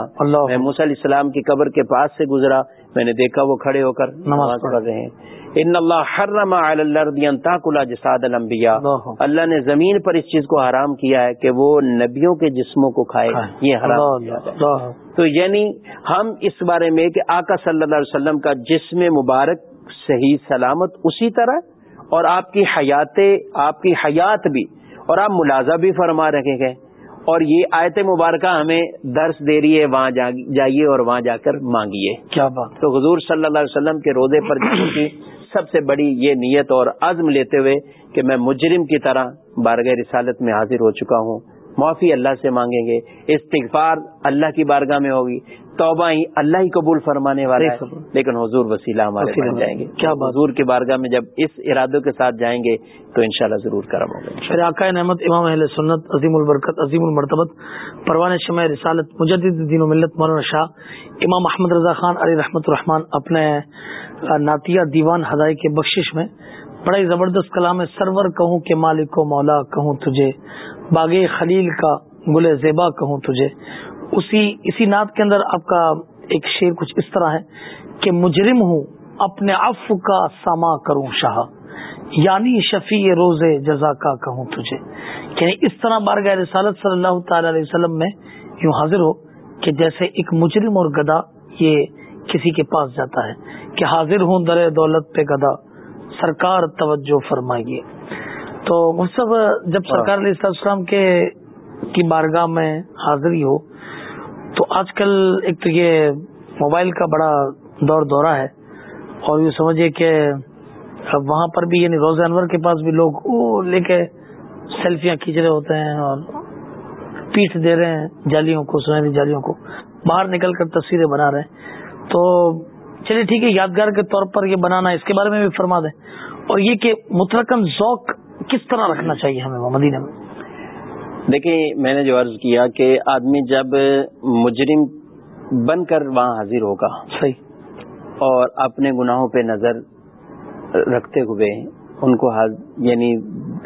میں موسا علیہ السلام کی قبر کے پاس سے گزرا میں نے دیکھا وہ کھڑے ہو کر نماز پڑھ رہے ہیں۔ ان اللہ حرم جساد الانبیاء۔ اللہ نے زمین پر اس چیز کو حرام کیا ہے کہ وہ نبیوں کے جسموں کو کھائے یہ حرام کیا تو یعنی ہم اس بارے میں کہ آقا صلی اللہ علیہ وسلم کا جسم مبارک صحیح سلامت اسی طرح اور آپ کی حیات آپ کی حیات بھی اور آپ ملازہ بھی فرما رکھے گئے اور یہ آیت مبارکہ ہمیں درس دے رہی ہے وہاں جائیے اور وہاں جا کر مانگیے۔ کیا بات۔ تو حضور صلی اللہ علیہ وسلم کے روزے پر سب سے بڑی یہ نیت اور عزم لیتے ہوئے کہ میں مجرم کی طرح بارگاہ رسالت میں حاضر ہو چکا ہوں۔ معافی اللہ سے مانگیں گے۔ استغفار اللہ کی بارگاہ میں ہوگی۔ توبہ ہی اللہ ہی قبول فرمانے والا ہے۔ لیکن حضور وسیلہ ہمارے بن جائیں گے۔ کیا حضور کی بارگاہ میں جب اس ارادوں کے ساتھ جائیں گے تو انشاءاللہ ضرور کرم ہوگا۔ پھر آقا نعمت امام اہل سنت عظیم البرکت عظیم المرتبت پروان شمع رسالت مجدد دین و ملت مولانا شاہ امام محمد رضا خان علی رحمت الرحمان اپنے نعتیہ دیوان ہدائی کے بخشش میں بڑا ہی زبردست کلام ہے سرور کہوں کہ مالک و مولا کہوں تجھے باغ خلیل کا گل زیبا کہوں تجھے۔ اسی اسی نعت کے اندر آپ کا ایک شعر کچھ اس طرح ہے کہ مجرم ہوں اپنے اف کا ساما کروں شاہ۔ یعنی شفیع روز جزا کا کہوں تجھے۔ یعنی اس طرح بارگاہ رسالت صلی اللہ تعالی علیہ وسلم میں یوں حاضر ہو کہ جیسے ایک مجرم اور گدا یہ کسی کے پاس جاتا ہے کہ حاضر ہوں در دولت پہ گدا سرکار توجہ فرمائیے۔ تو مصحف جب سرکار علیہ السلام کے کی بارگاہ میں حاضری ہو تو آج کل ایک تو یہ موبائل کا بڑا دور دورہ ہے اور یہ سمجھیے کہ وہاں پر بھی یعنی روز انور کے پاس بھی لوگ لے کے سیلفیاں کھینچ رہے ہوتے ہیں اور پیٹ دے رہے ہیں جالیوں کو، سنہری جالیوں کو۔ باہر نکل کر تصویریں بنا رہے ہیں۔ تو چلیے ٹھیک ہے، یادگار کے طور پر یہ بنانا، اس کے بارے میں بھی فرما دیں۔ اور یہ کہ مترکن ذوق کس طرح رکھنا چاہیے ہمیں مدینہ میں؟ دیکھیں میں نے جو عرض کیا کہ آدمی جب مجرم بن کر وہاں حاضر ہوگا صحیح۔ اور اپنے گناہوں پہ نظر رکھتے ہوئے ان کو یعنی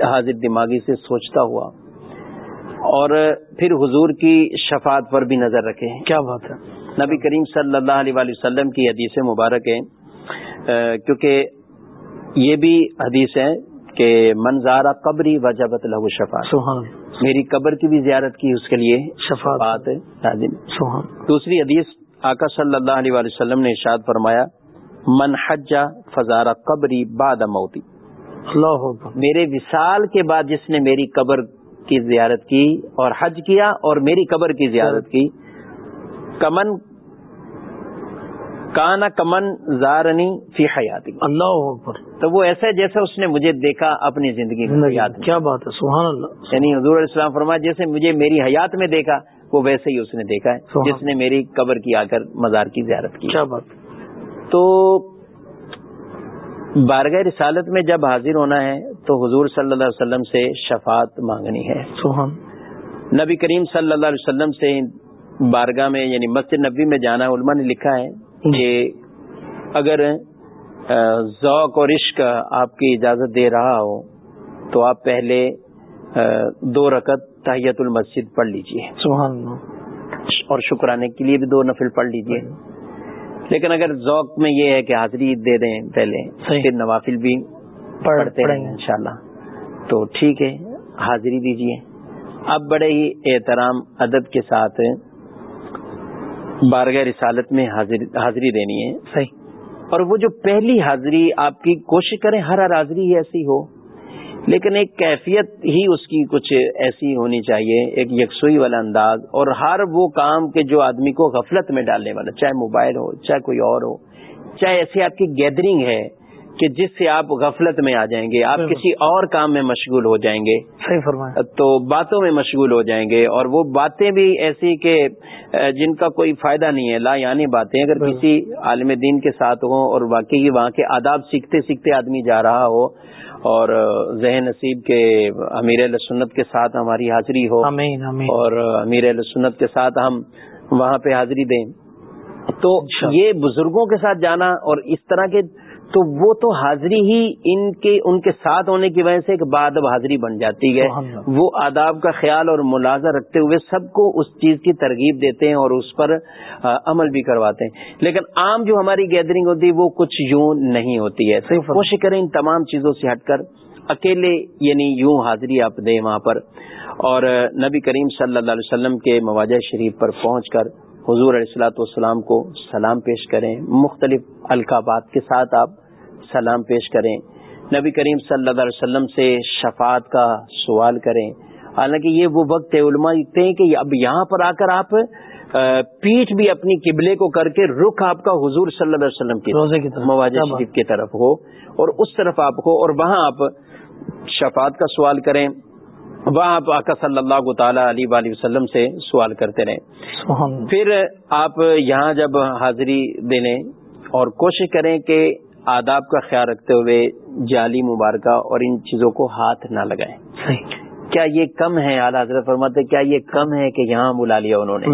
حاضر دماغی سے سوچتا ہوا اور پھر حضور کی شفاعت پر بھی نظر رکھیں کیا بات ہے؟ نبی کریم صلی اللہ علیہ وآلہ وسلم کی حدیث مبارک ہے کیونکہ یہ بھی حدیث ہے کہ منظارہ قبری وجبت لہو شفا سبحان میری قبر کی بھی زیارت کی اس کے لیے شفاعت دوسری حدیث آقا صلی اللہ علیہ وسلم نے ارشاد فرمایا من حجا فزارہ قبری باد موتی. اللہ میرے وصال کے بعد جس نے میری قبر کی زیارت کی اور حج کیا اور میری قبر کی زیارت کی کمن کانا کمن زارنی فی حیاتی اللہ اکبر۔ تو وہ ایسا جیسے اس نے مجھے دیکھا اپنی زندگی میں یاد کیا بات ہے؟ سبحان اللہ۔ یعنی حضور علیہ السلام فرمایا جیسے مجھے میری حیات میں دیکھا وہ ویسے ہی اس نے دیکھا ہے جس نے میری قبر کی آ کر مزار کی زیارت کی۔ کیا بات تو بارگاہ رسالت میں جب حاضر ہونا ہے تو حضور صلی اللہ علیہ وسلم سے شفاعت مانگنی ہے۔ سبحان۔ نبی کریم صلی اللہ علیہ وسلم سے بارگاہ میں یعنی مسجد نبی میں جانا علماء نے لکھا ہے کہ اگر ذوق اور عشق آپ کی اجازت دے رہا ہو تو آپ پہلے دو رکت تحیت المسجد پڑھ سبحان اور شکرانے کے لیے بھی دو نفل پڑھ لیجیے۔ لیکن اگر ذوق میں یہ ہے کہ حاضری دے دیں پہلے پھر نوافل بھی پڑھتے رہیں ان شاء اللہ تو ٹھیک ہے حاضری دیجیے اب بڑے ہی احترام ادب کے ساتھ بارگاہ رسالت میں حاضری دینی ہے۔ صحیح۔ اور وہ جو پہلی حاضری آپ کی کوشش کریں ہر ہر حاضری ہی ایسی ہو لیکن ایک کیفیت ہی اس کی کچھ ایسی ہونی چاہیے ایک یکسوئی والا انداز اور ہر وہ کام کے جو آدمی کو غفلت میں ڈالنے والا چاہے موبائل ہو چاہے کوئی اور ہو چاہے ایسی آپ کی گیدرنگ ہے کہ جس سے آپ غفلت میں آ جائیں گے آپ کسی اور کام میں مشغول ہو جائیں گے۔ صحیح فرمایا۔ تو باتوں میں مشغول ہو جائیں گے اور وہ باتیں بھی ایسی کہ جن کا کوئی فائدہ نہیں ہے لا یعنی باتیں۔ اگر کسی عالم دین کے ساتھ ہوں اور واقعی وہاں کے آداب سیکھتے سیکھتے آدمی جا رہا ہو اور ذہن نصیب کے امیر سنت کے ساتھ ہماری حاضری ہو آمین آمین۔ اور امیر سنت کے ساتھ ہم وہاں پہ حاضری دیں۔ تو یہ بزرگوں کے ساتھ جانا اور اس طرح کے تو وہ تو حاضری ہی ان کے ان کے ساتھ ہونے کی وجہ سے ایک بعد اب حاضری بن جاتی ہے۔ وہ آداب کا خیال اور ملازہ رکھتے ہوئے سب کو اس چیز کی ترغیب دیتے ہیں اور اس پر عمل بھی کرواتے ہیں۔ لیکن عام جو ہماری گیدرنگ ہوتی ہے وہ کچھ یوں نہیں ہوتی ہے۔ کوشش کریں ان تمام چیزوں سے ہٹ کر اکیلے یعنی یوں حاضری آپ دیں وہاں پر۔ اور نبی کریم صلی اللہ علیہ وسلم کے مواجہ شریف پر پہنچ کر حضور علیہ السلاۃ والسلام کو سلام پیش کریں۔ مختلف القابات کے ساتھ آپ سلام پیش کریں۔ نبی کریم صلی اللہ علیہ وسلم سے شفاعت کا سوال کریں۔ حالانکہ یہ وہ وقت ہے علماء لکھتے ہیں کہ اب یہاں پر آ کر آپ پیٹھ بھی اپنی قبلے کو کر کے رخ آپ کا حضور صلی اللہ علیہ وسلم کی روزے کی طرف۔ مواجہ شریف کی طرف ہو اور اس طرف آپ ہو اور وہاں آپ شفاعت کا سوال کریں۔ وہاں آپ آقا صلی اللہ تعالی علیہ وآلہ وسلم سے سوال کرتے رہیں۔ پھر آپ یہاں جب حاضری دینے اور کوشش کریں کہ آداب کا خیال رکھتے ہوئے جعلی مبارکہ اور ان چیزوں کو ہاتھ نہ لگائیں۔ کیا یہ کم ہے؟ اعلی حضرت فرماتے کیا یہ کم ہے کہ یہاں بلا لیا انہوں نے؟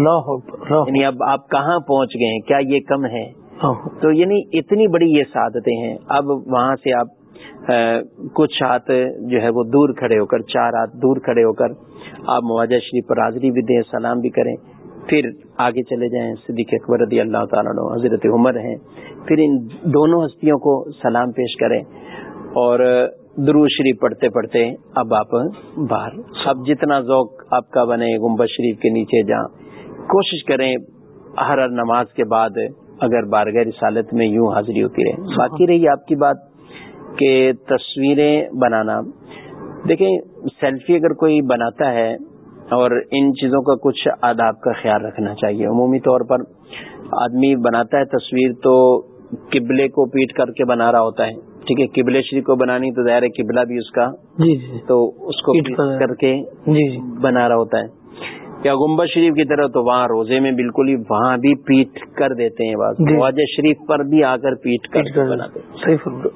یعنی اب آپ کہاں پہنچ گئے ہیں؟ کیا یہ کم ہے؟ تو یعنی اتنی بڑی یہ سعادتیں ہیں۔ اب وہاں سے آپ کچھ ہاتھ جو ہے وہ دور کھڑے ہو کر چار ہاتھ دور کھڑے ہو کر آپ مواجہ شریف پر حاضری بھی دیں سلام بھی کریں۔ پھر آگے چلے جائیں، صدیق اکبر رضی اللہ تعالیٰ عنہ، حضرت عمر ہیں۔ پھر ان دونوں ہستیوں کو سلام پیش کریں اور درو شریف پڑھتے پڑھتے اب آپ باہر۔ اب جتنا ذوق آپ کا بنے گمبد شریف کے نیچے جائیں کوشش کریں ہر ہر نماز کے بعد اگر بارگاہ رسالت میں یوں حاضری ہوتی رہے۔ باقی رہی آپ کی بات کہ تصویریں بنانا۔ دیکھیں، سیلفی اگر کوئی بناتا ہے اور ان چیزوں کا کچھ آداب کا خیال رکھنا چاہیے۔ عمومی طور پر آدمی بناتا ہے تصویر تو قبلے کو پیٹ کر کے بنا رہا ہوتا ہے ٹھیک ہے؟ قبل شریف کو بنانی تو ظاہر ہے قبلہ بھی اس کا۔ جی جی تو اس کو پیٹ کر کے جی جی۔ بنا رہا ہوتا ہے۔ یا گمبد شریف کی طرح تو وہاں روزے میں بالکل ہی وہاں بھی پیٹ کر دیتے ہیں بات خواجہ شریف پر بھی آ کر پیٹ کر بناتے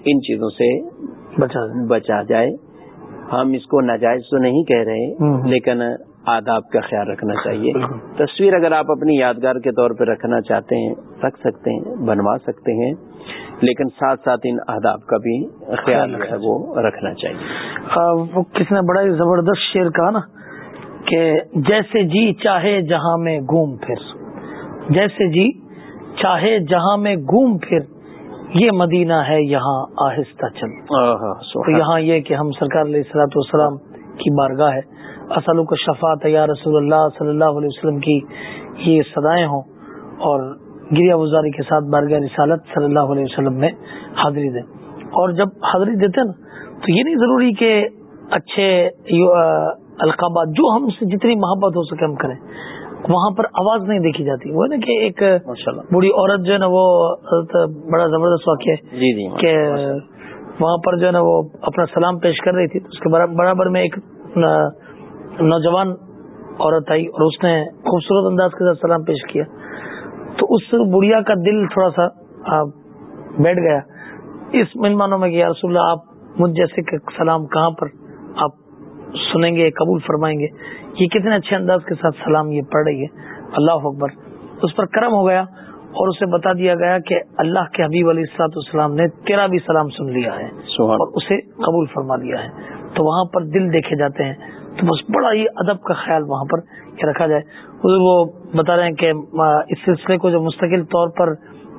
ان چیزوں سے بچا جائے۔ ہم اس کو ناجائز تو نہیں کہہ رہے لیکن آداب کا خیال رکھنا چاہیے۔ تصویر اگر آپ اپنی یادگار کے طور پہ رکھنا چاہتے ہیں رکھ سکتے ہیں بنوا سکتے ہیں لیکن ساتھ ساتھ ان آداب کا بھی خیال وہ رکھنا چاہیے۔ وہ کس نے بڑا زبردست شعر کہا نا کہ جیسے جی چاہے جہاں میں گھوم پھر۔ جیسے جی چاہے جہاں میں گھوم پھر۔ یہ مدینہ ہے یہاں آہستہ چل۔ تو یہاں یہ کہ ہم سرکار علیہ السلاۃ والسلام کی بارگاہ ہے۔ اصل کا شفاعت یا رسول اللہ صلی اللہ علیہ وسلم کی یہ صدایں ہوں اور گریا وزاری کے ساتھ بارگاہ رسالت صلی اللہ علیہ وسلم میں حاضری دیں۔ اور جب حاضری دیتے نا تو یہ نہیں ضروری کہ اچھے القابات جو ہم سے جتنی محبت ہو سکے ہم کریں۔ وہاں پر آواز نہیں دیکھی جاتی۔ وہ نا کہ ایک بوڑھی عورت جو ہے نا وہ بڑا زبردست واقع ہے جی جی کہ وہاں پر جو ہے نا وہ اپنا سلام پیش کر رہی تھی۔ تو اس کے برابر میں ایک نوجوان عورت آئی اور اس نے خوبصورت انداز کے ساتھ سلام پیش کیا۔ تو اس بڑھیا کا دل تھوڑا سا بیٹھ گیا۔ اس مہمانوں میں کہ رسول اللہ آپ مجھ جیسے سلام کہاں پر آپ سنیں گے قبول فرمائیں گے؟ یہ کتنے اچھے انداز کے ساتھ سلام یہ پڑھ رہی ہے۔ اللہ اکبر۔ اس پر کرم ہو گیا اور اسے بتا دیا گیا کہ اللہ کے حبیب علیہ السلاط اسلام نے تیرا بھی سلام سن لیا ہے اور اسے قبول فرما لیا ہے۔ تو وہاں پر دل دیکھے جاتے ہیں۔ تو بس بڑا ہی ادب کا خیال وہاں پر رکھا جائے۔ وہ بتا رہے ہیں کہ اس سلسلے کو جو مستقل طور پر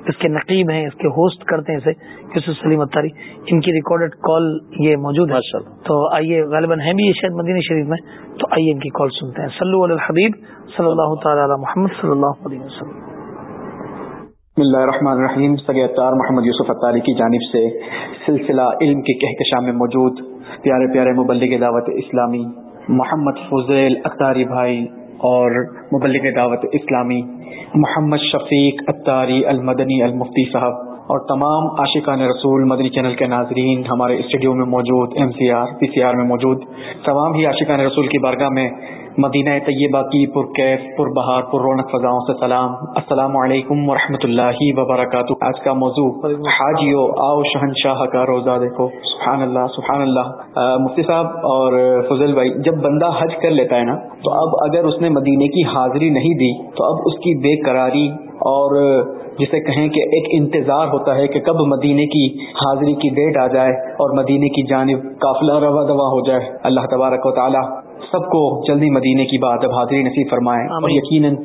اس کے نقیب ہیں اس کے ہوسٹ کرتے ہیں اسے یوسف سلیم اتاری۔ ان کی ریکارڈڈ کال یہ موجود ہے۔ تو آئیے غالباً ہے بھی یہ شاید مدینہ شریف میں تو آئیے ان کی کال سنتے ہیں۔ سلو الحبیب صلی اللہ تعالی علی محمد صلی اللہ علیہ وسلم۔ بسم اللہ الرحمن الرحیم۔ سگیتار محمد یوسف اتاری کی جانب سے سلسلہ علم کے کہکشاں میں موجود۔ پیارے پیارے مبلغ دعوت اسلامی۔ محمد فضیل اتاری بھائی اور مبلغ دعوت اسلامی، محمد شفیق اتاری المدنی المفتی صاحب اور تمام عاشقان رسول مدنی چینل کے ناظرین ہمارے اسٹوڈیو میں موجود، M C R, P C R میں موجود، تمام ہی عاشقان رسول کی بارگاہ میں مدینہ طیبہ کی پر کیف، پر بہار، پر رونق فضاؤں سے سلام۔ السلام علیکم ورحمۃ اللہ وبرکاتہ۔ آج کا موضوع حاجیو آؤ شہنشاہ کا روزہ دیکھو۔ سبحان اللہ سبحان اللہ مفتی صاحب اور فضل بھائی، جب بندہ حج کر لیتا ہے نا، تو اب اگر اس نے مدینے کی حاضری نہیں دی، تو اب اس کی بے قراری اور جسے کہیں کہ ایک انتظار ہوتا ہے کہ کب مدینے کی حاضری کی ڈیٹ آ جائے اور مدینے کی جانب قافلہ روا دوا ہو جائے۔ اللہ تبارک و تعالی سب کو جلدی مدینے کی بات اب حاضری نصیب فرمائے اور یقیناً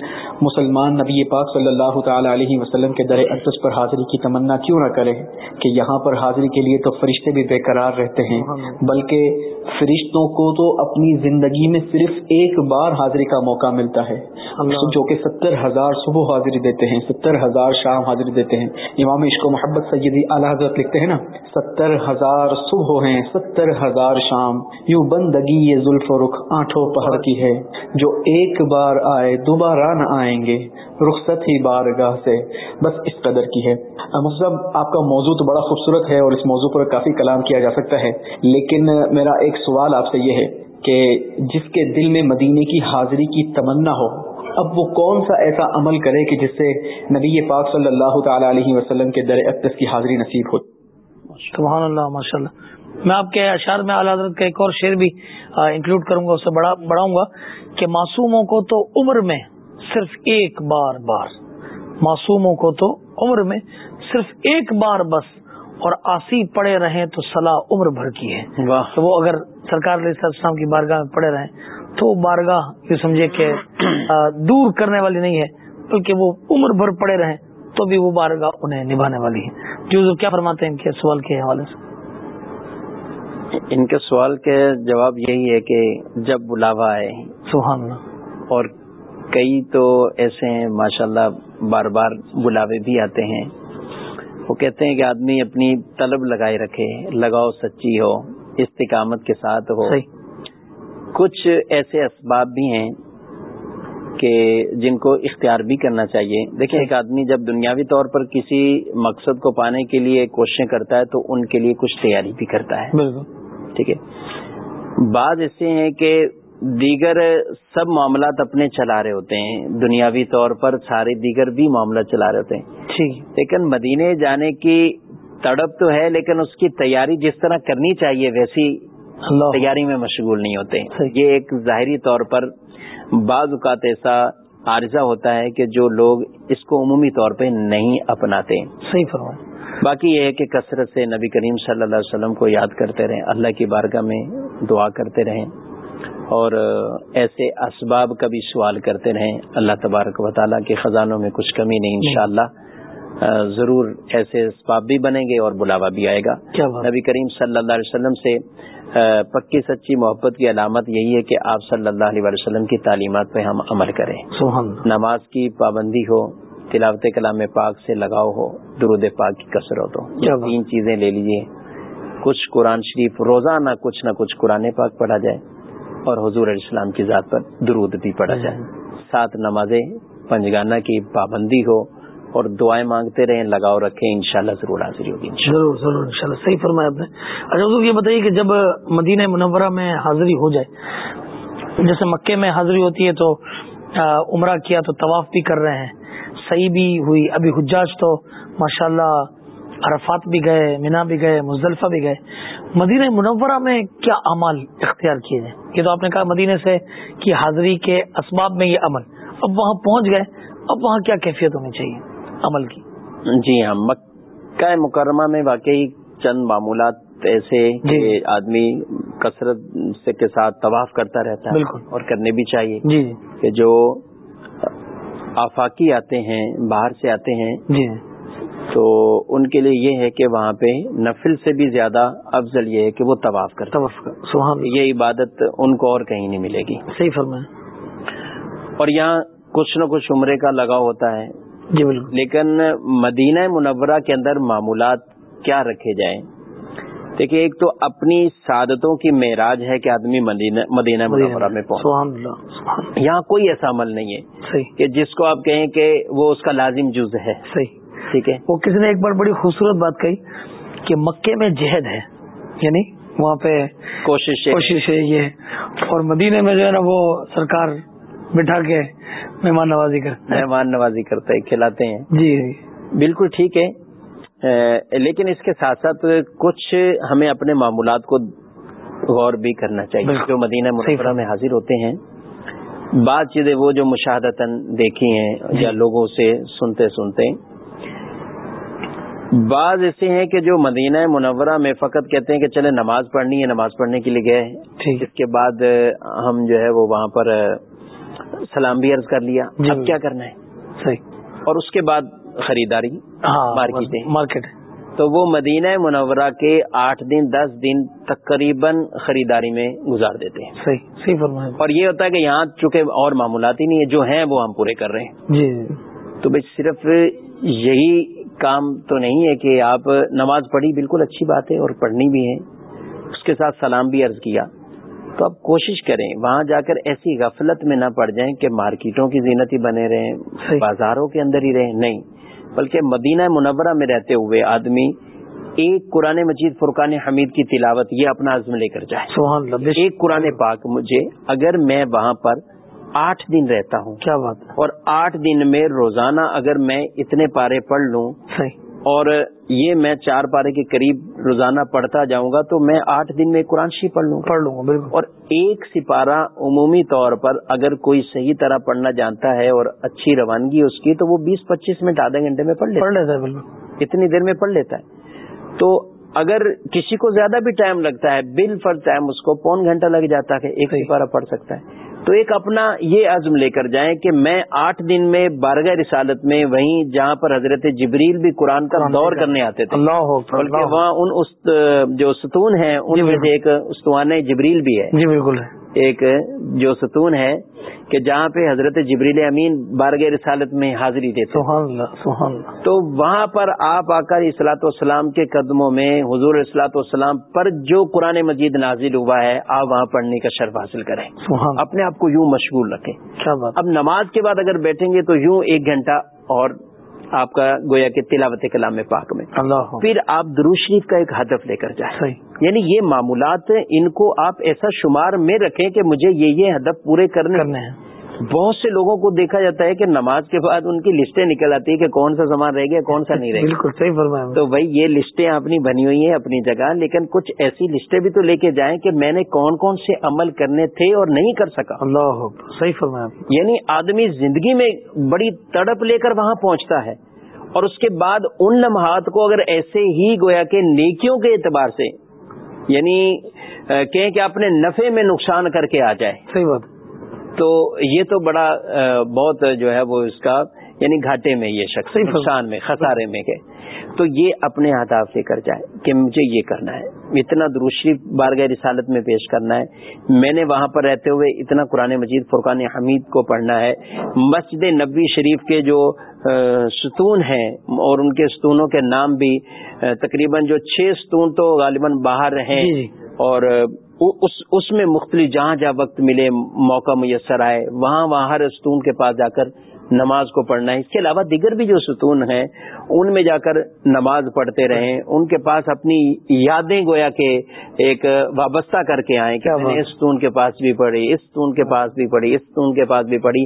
مسلمان نبی پاک صلی اللہ تعالی علیہ وسلم کے در اقدس پر حاضری کی تمنا کیوں نہ کرے کہ یہاں پر حاضری کے لیے تو فرشتے بھی بے قرار رہتے ہیں بلکہ فرشتوں کو تو اپنی زندگی میں صرف ایک بار حاضری کا موقع ملتا ہے۔ جو کہ ستر ہزار صبح حاضری دیتے ہیں ستر ہزار شام حاضری دیتے ہیں۔ امام عشق و محبت سیدی اعلیٰ حضرت لکھتے ہیں نا ستر ہزار صبح ہیں ستر ہزار شام یوں بندگی یہ زلف و رخ۔ آٹھوں پہر کی ہے، جو ایک بار آئے دوبارہ نہ آئیں گے، رخصت ہی بارگاہ سے بس اس قدر کی ہے۔ مصحب آپ کا موضوع تو بڑا خوبصورت ہے اور اس موضوع پر کافی کلام کیا جا سکتا ہے، لیکن میرا ایک سوال آپ سے یہ ہے کہ جس کے دل میں مدینے کی حاضری کی تمنا ہو، اب وہ کون سا ایسا عمل کرے کہ جس سے نبی پاک صلی اللہ تعالی علیہ وسلم کے در اقدس کی حاضری نصیب ہو؟ سبحان اللہ ماشاء اللہ میں آپ کے اشعار میں اعلی حضرت کا ایک اور شعر بھی انکلوڈ کروں گا اسے بڑھاؤں گا کہ معصوموں کو تو عمر میں صرف ایک بار بار معصوموں کو تو عمر میں صرف ایک بار بس اور آسی پڑے رہیں تو صلاح عمر بھر کی ہے۔ تو وہ اگر سرکار علیہ السلام کی بارگاہ میں پڑے رہیں تو بارگاہ یہ سمجھے کہ دور کرنے والی نہیں ہے بلکہ وہ عمر بھر پڑے رہیں۔ تو بھی وہ بارگاہ انہیں نبھانے والی ہے جو کیا فرماتے ہیں ان کے سوال کے حوالے سے؟ ان کے سوال کے جواب یہی ہے کہ جب بلاوا آئے سبحان اللہ۔ اور کئی تو ایسے ہیں ماشاء اللہ بار بار بلاوے بھی آتے ہیں۔ وہ کہتے ہیں کہ آدمی اپنی طلب لگائے رکھے لگاؤ سچی ہو استقامت کے ساتھ ہو۔ کچھ ایسے اسباب بھی ہیں کہ جن کو اختیار بھی کرنا چاہیے۔ دیکھیں ایک آدمی جب دنیاوی طور پر کسی مقصد کو پانے کے لیے کوششیں کرتا ہے تو ان کے لیے کچھ تیاری بھی کرتا ہے۔ ٹھیک ہے۔ بعض ایسے ہیں کہ دیگر سب معاملات اپنے چلا رہے ہوتے ہیں۔ دنیاوی طور پر سارے دیگر بھی معاملات چلا رہے ہوتے ہیں۔ ٹھیک۔ لیکن مدینے جانے کی تڑپ تو ہے لیکن اس کی تیاری جس طرح کرنی چاہیے ویسی تیاری میں مشغول نہیں ہوتے۔ یہ ایک ظاہری طور پر بعض اوقات ایسا عارضہ ہوتا ہے کہ جو لوگ اس کو عمومی طور پہ نہیں اپناتے صحیح فرمائیں باقی یہ ہے کہ کثرت سے نبی کریم صلی اللہ علیہ وسلم کو یاد کرتے رہیں اللہ کی بارگاہ میں دعا کرتے رہیں اور ایسے اسباب کا بھی سوال کرتے رہیں۔ اللہ تبارک و تعالیٰ کے خزانوں میں کچھ کمی نہیں انشاءاللہ۔ ضرور ایسے اسباب بھی بنیں گے اور بلاوا بھی آئے گا۔ نبی کریم صلی اللہ علیہ وسلم سے پکی سچی محبت کی علامت یہی ہے کہ آپ صلی اللہ علیہ وسلم کی تعلیمات پہ ہم عمل کریں۔ نماز کی پابندی ہو تلاوت کلام پاک سے لگاؤ ہو درود پاک کی کثرت ہو۔ تین چیزیں لے لیجیے کچھ قرآن شریف روزانہ کچھ نہ کچھ قرآن پاک پڑھا جائے اور حضور علیہ السلام کی ذات پر درود بھی پڑھا جائے۔ سات نمازیں پنجگانہ کی پابندی ہو اور دعائیں مانگتے رہیں، لگاؤ رکھیں، انشاءاللہ ضرور حاضری ہوگی ضرور ضرور، انشاءاللہ۔ صحیح فرمایا آپ نے۔ اچھا حضور، یہ بتائیے کہ جب مدینہ منورہ میں حاضری ہو جائے، جیسے مکے میں حاضری ہوتی ہے تو عمرہ کیا تو طواف بھی کر رہے ہیں، صحیح بھی ہوئی۔ ابھی حجاج تو ماشاءاللہ عرفات بھی گئے، مینا بھی گئے، مزدلفہ بھی گئے۔ مدینہ منورہ میں کیا عمل اختیار کیے جائیں یہ تو آپ نے کہا مدینہ سے کی حاضری کے اسباب میں یہ عمل۔ اب وہاں پہنچ گئے، اب وہاں کیا کیفیت ہونی چاہیے؟ عمل کی۔ جی ہاں مکہ مکرمہ میں واقعی چند معمولات ایسے جی۔ آدمی کثرت سے کے ساتھ طواف کرتا رہتا ہے اور کرنے بھی چاہیے۔ جی کہ جو آفاقی آتے ہیں باہر سے آتے ہیں جی۔ تو ان کے لیے یہ ہے کہ وہاں پہ نفل سے بھی زیادہ افضل یہ ہے کہ وہ طواف کر طواف یہ عبادت ان کو اور کہیں نہیں ملے گی۔ صحیح فرمائیں اور یہاں کچھ نہ کچھ عمرے کا لگاؤ ہوتا ہے۔ جی بالکل۔ لیکن مدینہ منورہ کے اندر معمولات کیا رکھے جائیں؟ دیکھیے ایک تو اپنی سعادتوں کی معراج ہے کہ آدمی مدینہ منورہ میں پہنچ یہاں کوئی ایسا عمل نہیں ہے کہ جس کو آپ کہیں کہ وہ اس کا لازم جز ہے۔ صحیح۔ ٹھیک ہے؟ وہ کسی نے ایک بار بڑی خوبصورت بات کہی کہ مکے میں جہد ہے یعنی وہاں پہ کوشش کوشش ہے یہ۔ اور مدینے میں جو ہے نا وہ سرکار بٹھا کے مہمان نوازی کرتے مہمان نوازی کرتے ہیں کھلاتے ہیں۔ جی بالکل ٹھیک ہے۔ لیکن اس کے ساتھ ساتھ کچھ ہمیں اپنے معمولات کو غور بھی کرنا چاہیے جو مدینہ منورہ میں حاضر ہوتے ہیں۔ بعض چیزیں وہ جو مشاہدتاً دیکھی ہیں جی۔ یا لوگوں سے سنتے سنتے۔ بعض ایسے ہیں کہ جو مدینہ منورہ میں فقط کہتے ہیں کہ چلے نماز پڑھنی ہے نماز پڑھنے کے لیے گئے۔ اس کے بعد ہم جو ہے وہ وہاں پر سلام بھی عرض کر لیا. جی اب کیا کرنا ہے؟ صحیح. اور اس کے بعد خریداری مارکیٹ مارکیٹ. تو وہ مدینہ منورہ کے آٹھ دن دس دن تقریباً خریداری میں گزار دیتے ہیں. صحیح صحیح فرمائیں اور یہ ہوتا ہے کہ یہاں چونکہ اور معمولات ہی نہیں ہے جو ہیں وہ ہم پورے کر رہے ہیں. جی تو بھائی صرف یہی کام تو نہیں ہے کہ آپ نماز پڑھی بالکل اچھی بات ہے اور پڑھنی بھی ہے. اس کے ساتھ سلام بھی عرض کیا. تو آپ کوشش کریں وہاں جا کر ایسی غفلت میں نہ پڑ جائیں کہ مارکیٹوں کی زینت ہی بنے رہیں بازاروں کے اندر ہی رہیں۔ نہیں بلکہ مدینہ منورہ میں رہتے ہوئے آدمی ایک قرآن مجید فرقان حمید کی تلاوت یہ اپنا عزم لے کر جائے۔ سبحان اللہ ایک قرآن پاک مجھے اگر میں وہاں پر آٹھ دن رہتا ہوں کیا بات اور آٹھ دن میں روزانہ اگر میں اتنے پارے پڑھ لوں صحیح۔ اور یہ میں چار پارے کے قریب روزانہ پڑھتا جاؤں گا تو میں آٹھ دن میں قرآن شریف پڑھ لوں پڑھ لوں گا بالکل۔ اور ایک سپارہ عمومی طور پر اگر کوئی صحیح طرح پڑھنا جانتا ہے اور اچھی روانگی اس کی تو وہ بیس پچیس منٹ آدھے گھنٹے میں پڑھ لیتا ہے۔ بالکل۔ اتنی دیر میں پڑھ لیتا ہے۔ تو اگر کسی کو زیادہ بھی ٹائم لگتا ہے بل فر ٹائم اس کو پون گھنٹہ لگ جاتا ہے ایک سپارہ پڑھ سکتا ہے۔ تو ایک اپنا یہ عزم لے کر جائیں کہ میں آٹھ دن میں بارگاہ رسالت میں وہیں جہاں پر حضرت جبریل بھی قرآن کا دور کرنے آتے تھے۔ بلکہ وہاں ان جو ستون ہیں ان جی، میں سے ایک استوان جبریل بھی ہے۔ جی بالکل۔ ایک جو ستون ہے کہ جہاں پہ حضرت جبریل امین بارگ رسالت میں حاضری دیتے سبحان اللہ سبحان اللہ۔ تو وہاں پر آپ آ کر اصلاۃ والسلام کے قدموں میں حضور اصلاۃ والسلام پر جو قرآن مجید نازل ہوا ہے آپ وہاں پڑھنے کا شرف حاصل کریں۔ سبحان اپنے آپ کو یوں مشغول رکھیں۔ اب نماز کے بعد اگر بیٹھیں گے تو یوں ایک گھنٹہ اور آپ کا گویا کے تلاوت کلام پاک میں۔ اللہ۔ پھر آپ شریف کا ایک ہدف لے کر جائیں۔ صحیح۔ یعنی یہ معمولات ان کو آپ ایسا شمار میں رکھیں کہ مجھے یہ یہ ہدف پورے کرنے ہیں۔ بہت سے لوگوں کو دیکھا جاتا ہے کہ نماز کے بعد ان کی لسٹیں نکل آتی ہے کہ کون سا سامان رہ گیا کون سا نہیں رہے گا بالکل صحیح فرمایا تو بھائی یہ لسٹیں اپنی بنی ہوئی ہیں اپنی جگہ لیکن کچھ ایسی لسٹیں بھی تو لے کے جائیں کہ میں نے کون کون سے عمل کرنے تھے اور نہیں کر سکا۔ اللہ صحیح فرمایا یعنی آدمی زندگی میں بڑی تڑپ لے کر وہاں پہنچتا ہے اور اس کے بعد ان لمحات کو اگر ایسے ہی گویا کہ نیکیوں کے اعتبار سے یعنی کہیں کہ اپنے نفے میں نقصان کر کے آ جائے۔ صحیح بات۔ تو یہ تو بڑا بہت جو ہے وہ اس کا یعنی گھاٹے میں یہ شخص نقصان میں خسارے میں کہ۔ تو یہ اپنے ہاتھ لے کر جائے کہ مجھے یہ کرنا ہے۔ اتنا دروشی بارگاہ رسالت میں پیش کرنا ہے۔ میں نے وہاں پر رہتے ہوئے اتنا قرآن مجید فرقان حمید کو پڑھنا ہے۔ مسجد نبی شریف کے جو ستون ہیں اور ان کے ستونوں کے نام بھی تقریباً جو چھ ستون تو غالباً باہر ہیں۔ جی، جی۔ اور اس اس میں مختلف جہاں جہاں وقت ملے، موقع میسر آئے، وہاں وہاں ہر استون کے پاس جا کر نماز کو پڑھنا ہے۔ اس کے علاوہ دیگر بھی جو ستون ہیں ان میں جا کر نماز پڑھتے رہیں۔ ان کے پاس اپنی یادیں گویا کے ایک وابستہ کر کے آئیں۔ کہ اس ستون کے پاس بھی پڑھی اس ستون کے پاس بھی پڑھی اس ستون کے پاس بھی پڑھی۔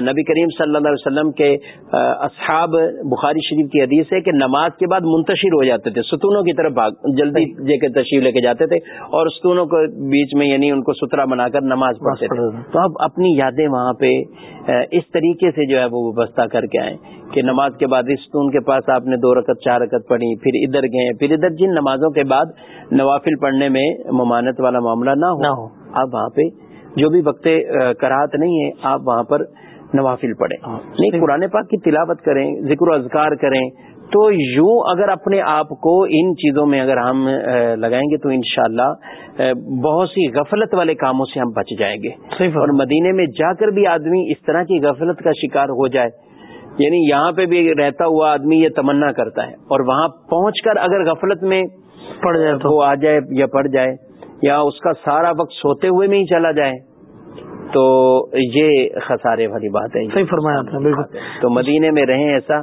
نبی کریم صلی اللہ علیہ وسلم کے اصحاب بخاری شریف کی حدیث ہے کہ نماز کے بعد منتشر ہو جاتے تھے۔ ستونوں کی طرف جلدی جے کے تشریف لے کے جاتے تھے اور ستونوں کے بیچ میں یعنی ان کو سترا بنا کر نماز پڑھتے تھے۔ تو اب اپنی یادیں وہاں پہ اس طریقے سے جو ہے وہ وابستہ کر کے آئیں کہ نماز کے بعد استون کے پاس آپ نے دو رکعت چار رکعت پڑھی پھر ادھر گئے پھر ادھر جن نمازوں کے بعد نوافل پڑھنے میں ممانت والا معاملہ نہ ہو, نہ ہو۔ آپ وہاں پہ جو بھی وقت کراہت نہیں ہے آپ وہاں پر نوافل پڑھیں۔ ہاں، نہیں قرآن پاک کی تلاوت کریں ذکر و اذکار کریں تو یوں اگر اپنے آپ کو ان چیزوں میں اگر ہم لگائیں گے تو انشاءاللہ بہت سی غفلت والے کاموں سے ہم بچ جائیں گے۔ اور مدینے میں جا کر بھی آدمی اس طرح کی غفلت کا شکار ہو جائے یعنی یہاں پہ بھی رہتا ہوا آدمی یہ تمنا کرتا ہے اور وہاں پہنچ کر اگر غفلت میں پڑ جائے تو۔ آ جائے یا پڑ جائے یا اس کا سارا وقت سوتے ہوئے میں ہی چلا جائے تو یہ خسارے والی بات ہے۔ صحیح فرمایا تو مدینے میں رہیں ایسا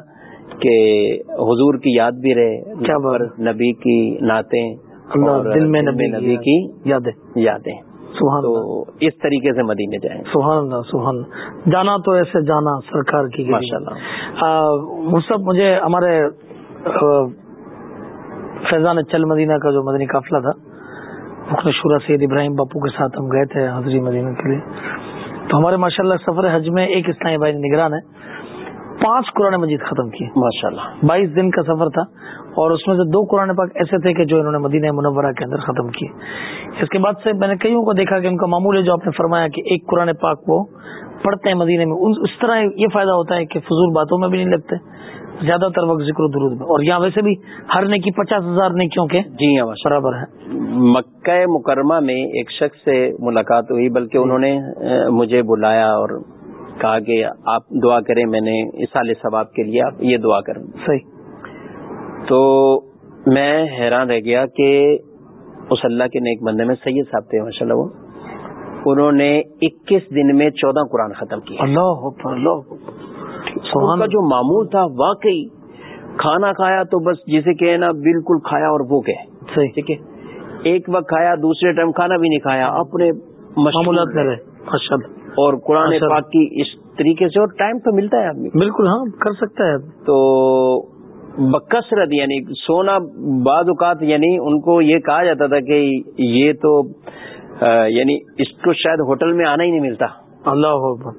کہ حضور کی یاد بھی رہے کیا نبی کی نعتیں دل میں نبی نبی کی یادیں۔ یادیں۔ سبحان تو اس طریقے سے مدینے جائیں۔ سبحان اللہ سبحان جانا تو ایسے جانا سرکار کی ماشاء اللہ۔ وہ سب مجھے ہمارے فیضان چل مدینہ کا جو مدنی قافلہ تھا مخل شورا سید ابراہیم باپو کے ساتھ ہم گئے تھے حضری مدینہ کے لیے۔ تو ہمارے ماشاء اللہ سفر حج میں ایک اسلامی بھائی نگران ہے۔ پانچ قرآن مجید ختم کیے۔ ماشاء اللہ بائیس دن کا سفر تھا اور اس میں سے دو قرآن پاک ایسے تھے کہ جو انہوں نے مدینہ منورہ کے اندر ختم کیے۔ اس کے بعد سے میں نے کئیوں کو دیکھا کہ ان کا معمول ہے جو آپ نے فرمایا کہ ایک قرآن پاک وہ پڑھتے ہیں مدینے میں۔ اس طرح یہ فائدہ ہوتا ہے کہ فضول باتوں میں بھی نہیں لگتے۔ زیادہ تر وقت ذکر و درود میں۔ اور یہاں ویسے بھی ہر نیکی پچاس ہزار نیکیوں کے جی ہاں برابر ہے مکہ مکرمہ میں ایک شخص سے ملاقات ہوئی بلکہ انہوں نے مجھے بلایا اور کہا کہ آپ دعا کریں میں نے اسال ثواب کے لیے آپ یہ دعا کریں صحیح۔ تو میں حیران رہ گیا کہ اس اللہ کے نیک بندے میں سید صاحب تھے ماشاء اللہ وہ۔ انہوں نے اکیس دن میں چودہ قرآن ختم کیا اللہ کا جو معمول تھا واقعی کھانا کھایا تو بس جسے کہ نا بالکل کھایا اور وہ کہ ٹھیک ہے؟ ایک وقت کھایا دوسرے ٹائم کھانا بھی نہیں کھایا اپنے معمولات اور قرآن پاک کی اس طریقے سے اور ٹائم تو ملتا ہے آدمی بالکل ہاں کر سکتا ہے۔ تو بکثرت یعنی سونا بعض اوقات یعنی ان کو یہ کہا جاتا تھا کہ یہ تو یعنی اس کو شاید ہوٹل میں آنا ہی نہیں ملتا۔ اللہ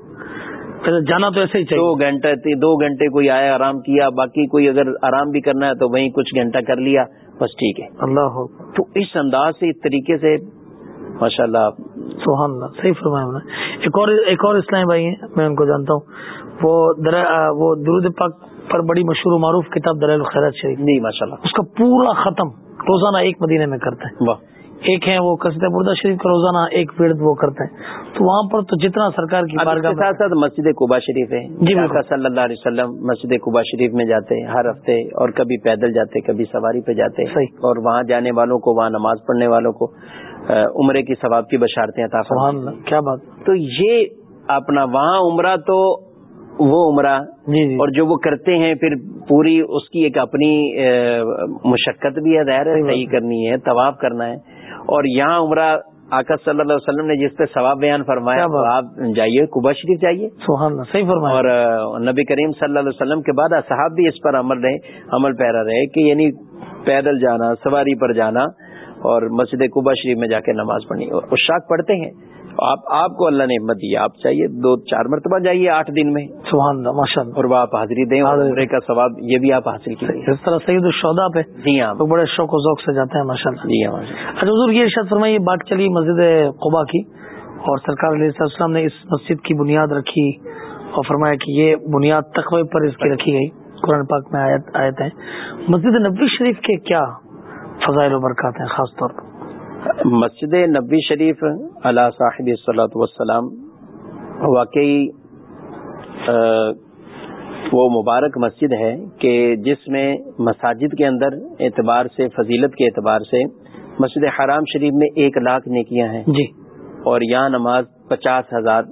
جانا تو ایسے ہی چاہیے۔ دو گھنٹے دو گھنٹے کوئی آیا آرام کیا باقی کوئی اگر آرام بھی کرنا ہے تو وہیں کچھ گھنٹہ کر لیا بس ٹھیک ہے۔ اللہ تو اس انداز سے اس طریقے سے ماشاء اللہ سبحان اللہ صحیح فرمایا ایک اور ایک اور اسلام بھائی ہیں میں ان کو جانتا ہوں۔ وہ در وہ درود پاک پر بڑی مشہور و معروف کتاب دلال خیرت شریف۔ نہیں ماشاء اللہ اس کا پورا ختم روزانہ ایک مدینے میں کرتے ہیں ایک ہے وہ قصد بردہ شریف کا روزانہ ایک ورد وہ کرتے ہیں تو وہاں پر تو جتنا سرکار کی بارگاہ ساتھ ساتھ مسجد قبا شریف ہے۔ جی صلی اللہ علیہ وسلم مسجد قبا شریف میں جاتے ہیں ہر ہفتے اور کبھی پیدل جاتے کبھی سواری پہ جاتے۔ صحیح۔ اور وہاں جانے والوں کو وہاں نماز پڑھنے والوں کو۔ عمرے کی ثواب کی بشارتیں کیا بات۔ تو یہ اپنا وہاں عمرہ تو وہ عمرہ۔ جی جی۔ اور جو وہ کرتے ہیں پھر پوری اس کی ایک اپنی مشقت بھی ہے دائر صحیح کرنی ہے طواف کرنا ہے۔ اور یہاں عمرہ آکا صلی اللہ علیہ وسلم نے جس پہ ثواب بیان فرمایا آپ جائیے کبا شریف جائیے۔ صحیح فرمایا۔ اور نبی کریم صلی اللہ علیہ وسلم کے بعد صحاب بھی اس پر عمل رہے عمل پیرا رہے کہ یعنی پیدل جانا سواری پر جانا۔ اور مسجد کبا شریف میں جا کے نماز پڑھنی اور شاک پڑھتے ہیں۔ آپ آپ کو اللہ نے ہمت دی آپ چاہیے دو چار مرتبہ جائیے آٹھ دن میں۔ سبحان اللہ ماشاء اللہ اور وہ آپ حاضری دیں عمرے کا ثواب یہ بھی آپ حاصل کیجیے۔ اس طرح سعید الشودا پہ جی ہاں۔ بڑے شوق و ذوق سے جاتے ہیں ماشاء اللہ جی ہاں اچھا حضور یہ ارشاد فرمائیے بات چلی مسجد قبا کی اور سرکار علیہ السلام نے اس مسجد کی بنیاد رکھی اور فرمایا کہ یہ بنیاد تقوی پر اس کی رکھی گئی۔ قرآن پاک میں آیت آیت ہیں مسجد نبی شریف کے کیا فضائل و برکات ہیں خاص طور پر۔ مسجد نبی شریف علیہ صاحب صلاحت وسلام واقعی وہ مبارک مسجد ہے کہ جس میں مساجد کے اندر اعتبار سے فضیلت کے اعتبار سے مسجد حرام شریف میں ایک لاکھ نیکیاں ہیں۔ جی۔ اور یہاں نماز پچاس ہزار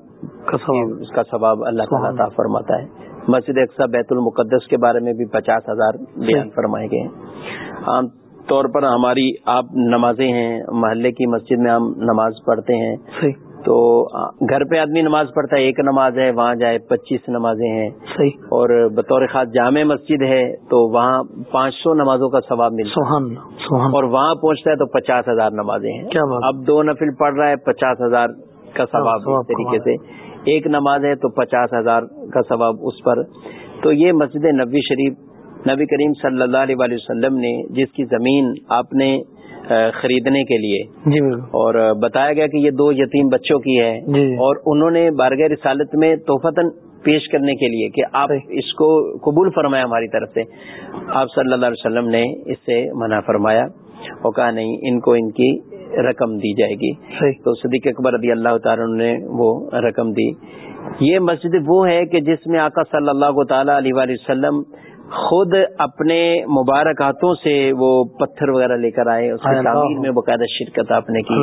اس کا ثواب اللہ تعالیٰ عطا فرماتا ہے۔ مسجد اقسا بیت المقدس کے بارے میں بھی پچاس ہزار بیان فرمائے گئے ہیں۔ طور پر ہماری آپ نمازیں ہیں محلے کی مسجد میں ہم نماز پڑھتے ہیں۔ صحیح۔ تو گھر پہ آدمی نماز پڑھتا ہے ایک نماز ہے وہاں جائے پچیس نمازیں ہیں۔ صحیح۔ اور بطور خاص جامع مسجد ہے تو وہاں پانچ سو نمازوں کا ثواب ملتا سبحان ہے اور وہاں پہنچتا ہے تو پچاس ہزار نمازیں ہیں۔ کیا بات۔ اب دو نفل پڑھ رہا ہے پچاس ہزار کا ثواب ثواب اس طریقے سے۔ ایک نماز ہے تو پچاس ہزار کا ثواب اس پر۔ تو یہ مسجد نبی شریف نبی کریم صلی اللہ علیہ وسلم نے جس کی زمین آپ نے خریدنے کے لیے جی اور بتایا گیا کہ یہ دو یتیم بچوں کی ہے جی۔ اور انہوں نے بارگاہ رسالت میں توفتاً پیش کرنے کے لیے کہ آپ اس کو قبول فرمایا ہماری طرف سے۔ آپ صلی اللہ علیہ وسلم نے اس سے منع فرمایا اور کہا نہیں ان کو ان کی رقم دی جائے گی۔ تو صدیق اکبر رضی اللہ تعالیٰ نے وہ رقم دی۔ یہ مسجد وہ ہے کہ جس میں آقا صلی اللہ تعالی علیہ وآلہ وسلم خود اپنے مبارک ہاتھوں سے وہ پتھر وغیرہ لے کر آئے اس کی تعمیر میں باقاعدہ شرکت آپ نے کی۔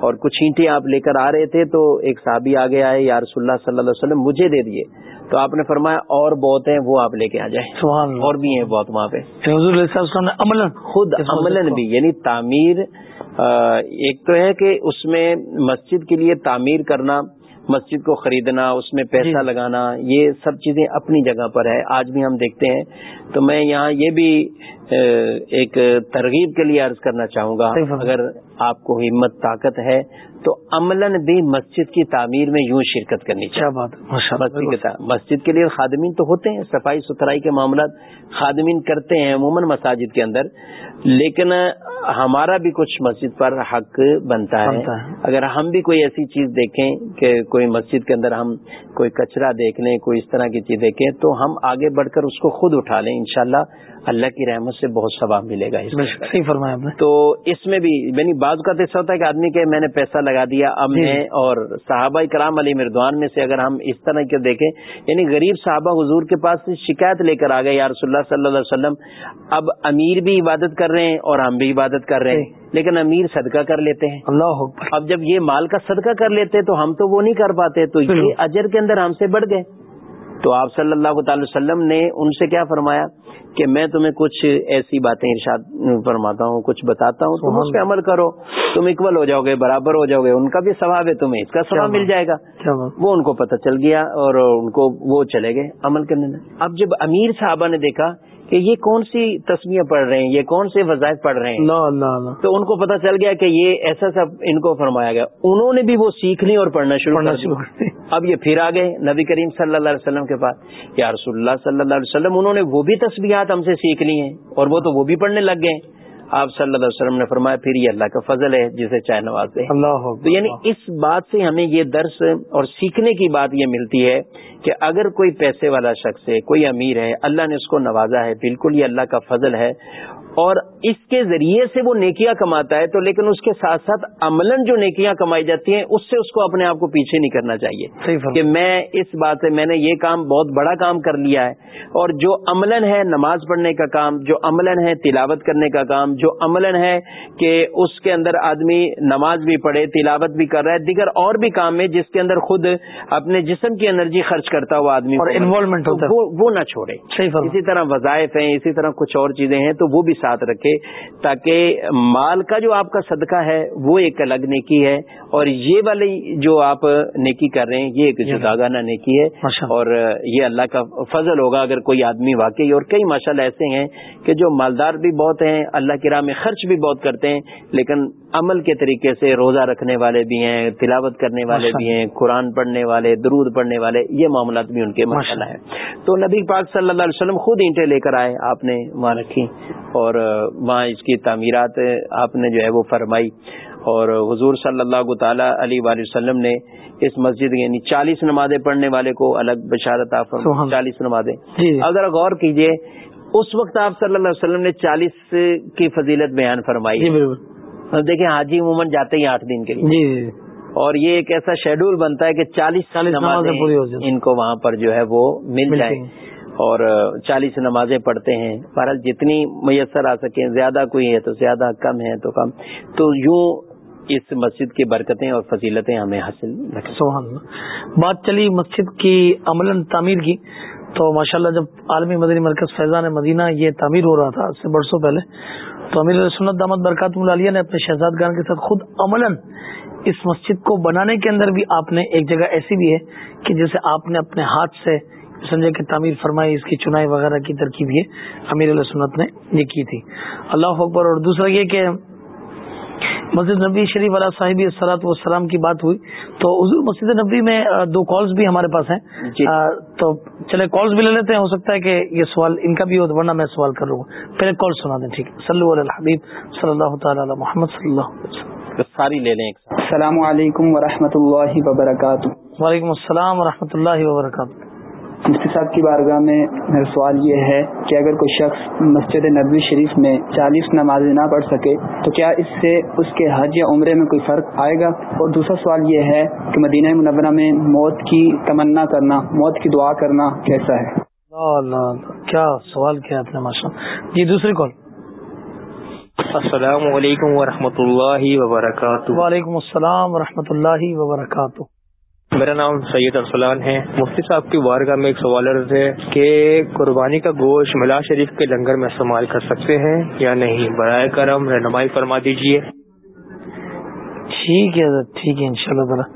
اور کچھ اینٹیں آپ لے کر آ رہے تھے تو ایک صحابی آگے آئے یا رسول اللہ صلی اللہ علیہ وسلم مجھے دے دیے۔ تو آپ نے فرمایا اور بہت ہیں وہ آپ لے کے آ جائیں۔ سبحان اور بھی ہیں بہت وہاں پہ۔ حضور علیہ عملاً خود کو- بھی یعنی تعمیر ایک تو ہے کہ اس میں مسجد کے لیے تعمیر کرنا مسجد کو خریدنا اس میں پیسہ جی۔ لگانا یہ سب چیزیں اپنی جگہ پر ہے آج بھی ہم دیکھتے ہیں تو میں یہاں یہ بھی ایک ترغیب کے لیے عرض کرنا چاہوں گا۔ اگر آپ کو ہمت طاقت ہے تو عملاً بھی مسجد کی تعمیر میں یوں شرکت کرنی چاہیے۔ مسجد مسجد کے لیے خادمین تو ہوتے ہیں صفائی ستھرائی کے معاملات خادمین کرتے ہیں عموماً مساجد کے اندر لیکن ہمارا بھی کچھ مسجد پر حق بنتا ہے۔ اگر ہم بھی کوئی ایسی چیز دیکھیں کہ کوئی مسجد کے اندر ہم کوئی کچرا دیکھ لیں کوئی اس طرح کی چیز دیکھیں تو ہم آگے بڑھ کر اس کو خود اٹھا لیں۔ انشاءاللہ اللہ کی رحمت سے بہت ثواب ملے گا اس میں صحیح فرمایا تو اس میں بھی یعنی بعض کا تو ایسا ہوتا ہے کہ آدمی کہ میں نے پیسہ لگا دیا اب جی۔ میں اور صحابہ کرام علی مردوان میں سے اگر ہم اس طرح کے دیکھیں یعنی غریب صحابہ حضور کے پاس شکایت لے کر آ گئے یا رسول اللہ صلی اللہ علیہ وسلم اب امیر بھی عبادت کر رہے ہیں اور ہم بھی عبادت کر رہے ہیں لیکن امیر صدقہ کر لیتے ہیں۔ اللہ اب جب یہ مال کا صدقہ کر لیتے تو ہم تو وہ نہیں کر پاتے تو۔ یہ اجر کے اندر ہم سے بڑھ گئے۔ تو آپ صلی اللہ تعالی وسلم نے ان سے کیا فرمایا؟ کہ میں تمہیں کچھ ایسی باتیں ارشاد فرماتا ہوں کچھ بتاتا ہوں تم اس پہ عمل کرو تم اکول ہو جاؤ گے برابر ہو جاؤ گے ان کا بھی ثواب ہے تمہیں اس کا ثواب مل جائے گا۔ وہ ان کو پتہ چل گیا اور ان کو وہ چلے گئے عمل کرنے میں اب جب امیر صاحبہ نے دیکھا کہ یہ کون سی تصویریں پڑھ رہے ہیں یہ کون سے وظائف پڑھ رہے ہیں اللہ اللہ اللہ تو ان کو پتا چل گیا کہ یہ ایسا سب ان کو فرمایا گیا۔ انہوں نے بھی وہ سیکھ لی اور پڑھنا شروع پڑھنا کر شروع دیا کر دیا۔ اب یہ پھر آ گئے نبی کریم صلی اللہ علیہ وسلم کے پاس۔ یا رسول اللہ صلی اللہ علیہ وسلم انہوں نے وہ بھی تسبیحات ہم سے سیکھ لی ہیں اور وہ تو وہ بھی پڑھنے لگ گئے۔ آپ صلی اللہ علیہ وسلم نے فرمایا پھر یہ اللہ کا فضل ہے جسے چاہے نواز دے۔ اللہ تو یعنی اس بات سے ہمیں یہ درس اور سیکھنے کی بات یہ ملتی ہے کہ اگر کوئی پیسے والا شخص ہے کوئی امیر ہے اللہ نے اس کو نوازا ہے بالکل یہ اللہ کا فضل ہے۔ اور اس کے ذریعے سے وہ نیکیاں کماتا ہے تو لیکن اس کے ساتھ ساتھ عملاً جو نیکیاں کمائی جاتی ہیں اس سے اس کو اپنے آپ کو پیچھے نہیں کرنا چاہیے۔ کہ میں اس بات سے میں نے یہ کام بہت بڑا کام کر لیا ہے۔ اور جو عملاً ہے نماز پڑھنے کا کام جو عملاً ہے تلاوت کرنے کا کام جو عملاً ہے کہ اس کے اندر آدمی نماز بھی پڑھے تلاوت بھی کر رہا ہے دیگر اور بھی کام ہے جس کے اندر خود اپنے جسم کی انرجی خرچ کرتا ہوا آدمی اور ہے۔ وہ نہ چھوڑے۔ اسی طرح وظائف ہیں اسی طرح کچھ اور چیزیں ہیں تو وہ بھی ساتھ رکھے تاکہ مال کا جو آپ کا صدقہ ہے وہ ایک الگ نیکی ہے اور یہ والی جو آپ نیکی کر رہے ہیں یہ ایک جداگانہ نیکی ہے ماشاء۔ اور یہ اللہ کا فضل ہوگا اگر کوئی آدمی واقعی اور کئی ماشاءاللہ ایسے ہیں کہ جو مالدار بھی بہت ہیں اللہ کی راہ میں خرچ بھی بہت کرتے ہیں لیکن عمل کے طریقے سے روزہ رکھنے والے بھی ہیں تلاوت کرنے والے بھی ہیں قرآن پڑھنے والے درود پڑھنے والے یہ معاملات بھی ان کے مسئلہ ہے تو نبی پاک صلی اللہ علیہ وسلم خود اینٹیں لے کر آئے آپ نے وہاں رکھی اور وہاں اس کی تعمیرات آپ نے جو ہے وہ فرمائی۔ اور حضور صلی اللہ تعالی علیہ وآلہ وسلم نے اس مسجد یعنی چالیس نمازیں پڑھنے والے کو الگ بشارت چالیس نمازیں۔ جی۔ اگر غور کیجیے اس وقت آپ صلی اللہ علیہ وسلم نے چالیس کی فضیلت بیان فرمائی۔ جی، دیکھیں حاجی عموماً جاتے ہیں آٹھ دن کے لیے۔ جی۔ اور یہ ایک ایسا شیڈول بنتا ہے کہ چالیس چالیس نمازیں ان کو وہاں پر جو ہے وہ مل جائے اور چالیس نمازیں پڑھتے ہیں۔ بہرحال جتنی میسر آ سکیں زیادہ کوئی ہے تو زیادہ کم ہے تو کم۔ تو یوں اس مسجد کی برکتیں اور فضیلتیں ہمیں حاصل سبحان اللہ۔ بات چلی مسجد کی عمل تعمیر کی۔ تو ماشاءاللہ جب عالمی مدنی مرکز فیضان مدینہ یہ تعمیر ہو رہا تھا اس سے برسوں پہلے تو امیر سنت دامت برکات ملالیہ نے اپنے شہزاد گان کے ساتھ خود عمل اس مسجد کو بنانے کے اندر بھی آپ نے ایک جگہ ایسی بھی ہے کہ جیسے آپ نے اپنے ہاتھ سے سمجھے کہ تعمیر فرمائی، اس کی چنائی وغیرہ کی ترکیب یہ امیر علیہ سنت نے یہ کی تھی۔ اللہ اکبر اور دوسرا یہ کہ مسجد نبی شریف والا صاحب سلاط والسلام کی بات ہوئی تو حضور مسجد نبی میں دو کالز بھی ہمارے پاس ہیں۔ جی۔ تو چلے کالز بھی لے لیتے ہیں ہو سکتا ہے کہ یہ سوال ان کا بھی ہو ورنہ میں سوال کر رہا ہوں۔ پہلے کال سنا دیں ٹھیک۔ صلی اللہ حبیب صلی اللہ تعالی علی محمد صلی اللہ علیہ وسلم۔ ساری لے لیں السلام علیکم ورحمۃ اللہ وبرکاتہ۔ وعلیکم السلام و اللہ وبرکاتہ۔ مفتی صاحب کی بارگاہ میں میرا سوال یہ ہے کہ اگر کوئی شخص مسجد نبوی شریف میں چالیس نمازیں نہ پڑھ سکے تو کیا اس سے اس کے حج یا عمرے میں کوئی فرق آئے گا؟ اور دوسرا سوال یہ ہے کہ مدینہ منورہ میں موت کی تمنا کرنا موت کی دعا کرنا کیسا ہے؟ کیا سوال کیا آپ نے ماشاء جی دوسری کال۔ السلام علیکم ورحمۃ اللہ وبرکاتہ۔ وعلیکم السلام ورحمۃ اللہ وبرکاتہ۔ میرا نام سید ارسلان ہے۔ مفتی صاحب کی وارگاہ میں ایک سوال عرض ہے کہ قربانی کا گوشت ملا شریف کے لنگر میں استعمال کر سکتے ہیں یا نہیں؟ برائے کرم رہنمائی فرما دیجیے ٹھیک ہے ٹھیک ہے ان شاء اللہ تعالیٰ۔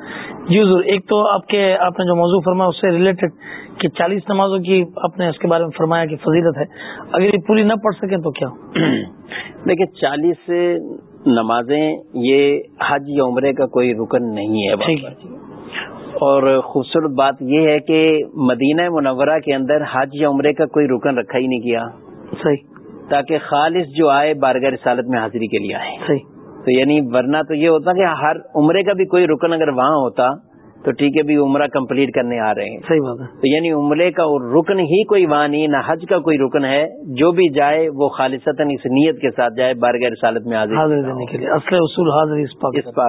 جی ضرور ایک تو آپ کے آپ نے جو موضوع فرمایا اس سے ریلیٹڈ کہ چالیس نمازوں کی آپ نے اس کے بارے میں فرمایا کہ فضیلت ہے۔ اگر یہ پوری نہ پڑھ سکیں تو کیا؟ *clears throat* دیکھیں چالیس نمازیں یہ حج یا عمرے کا کوئی رکن نہیں ہے۔ اور خوبصورت بات یہ ہے کہ مدینہ منورہ کے اندر حج یا عمرے کا کوئی رکن رکھا ہی نہیں کیا صحیح۔ تاکہ خالص جو آئے بارگاہ رسالت میں حاضری کے لیے آئے۔ صحیح۔ تو یعنی ورنہ تو یہ ہوتا کہ ہر عمرے کا بھی کوئی رکن اگر وہاں ہوتا تو ٹھیک ہے بھی عمرہ کمپلیٹ کرنے آ رہے ہیں۔ صحیح بات ہے۔ تو یعنی عمرے کا رکن ہی کوئی وہاں نہیں نہ حج کا کوئی رکن ہے جو بھی جائے وہ خالصتا اس نیت کے ساتھ جائے بارگاہ رسالت میں حاضری دینے کے لیے۔ اصل اصول حاضری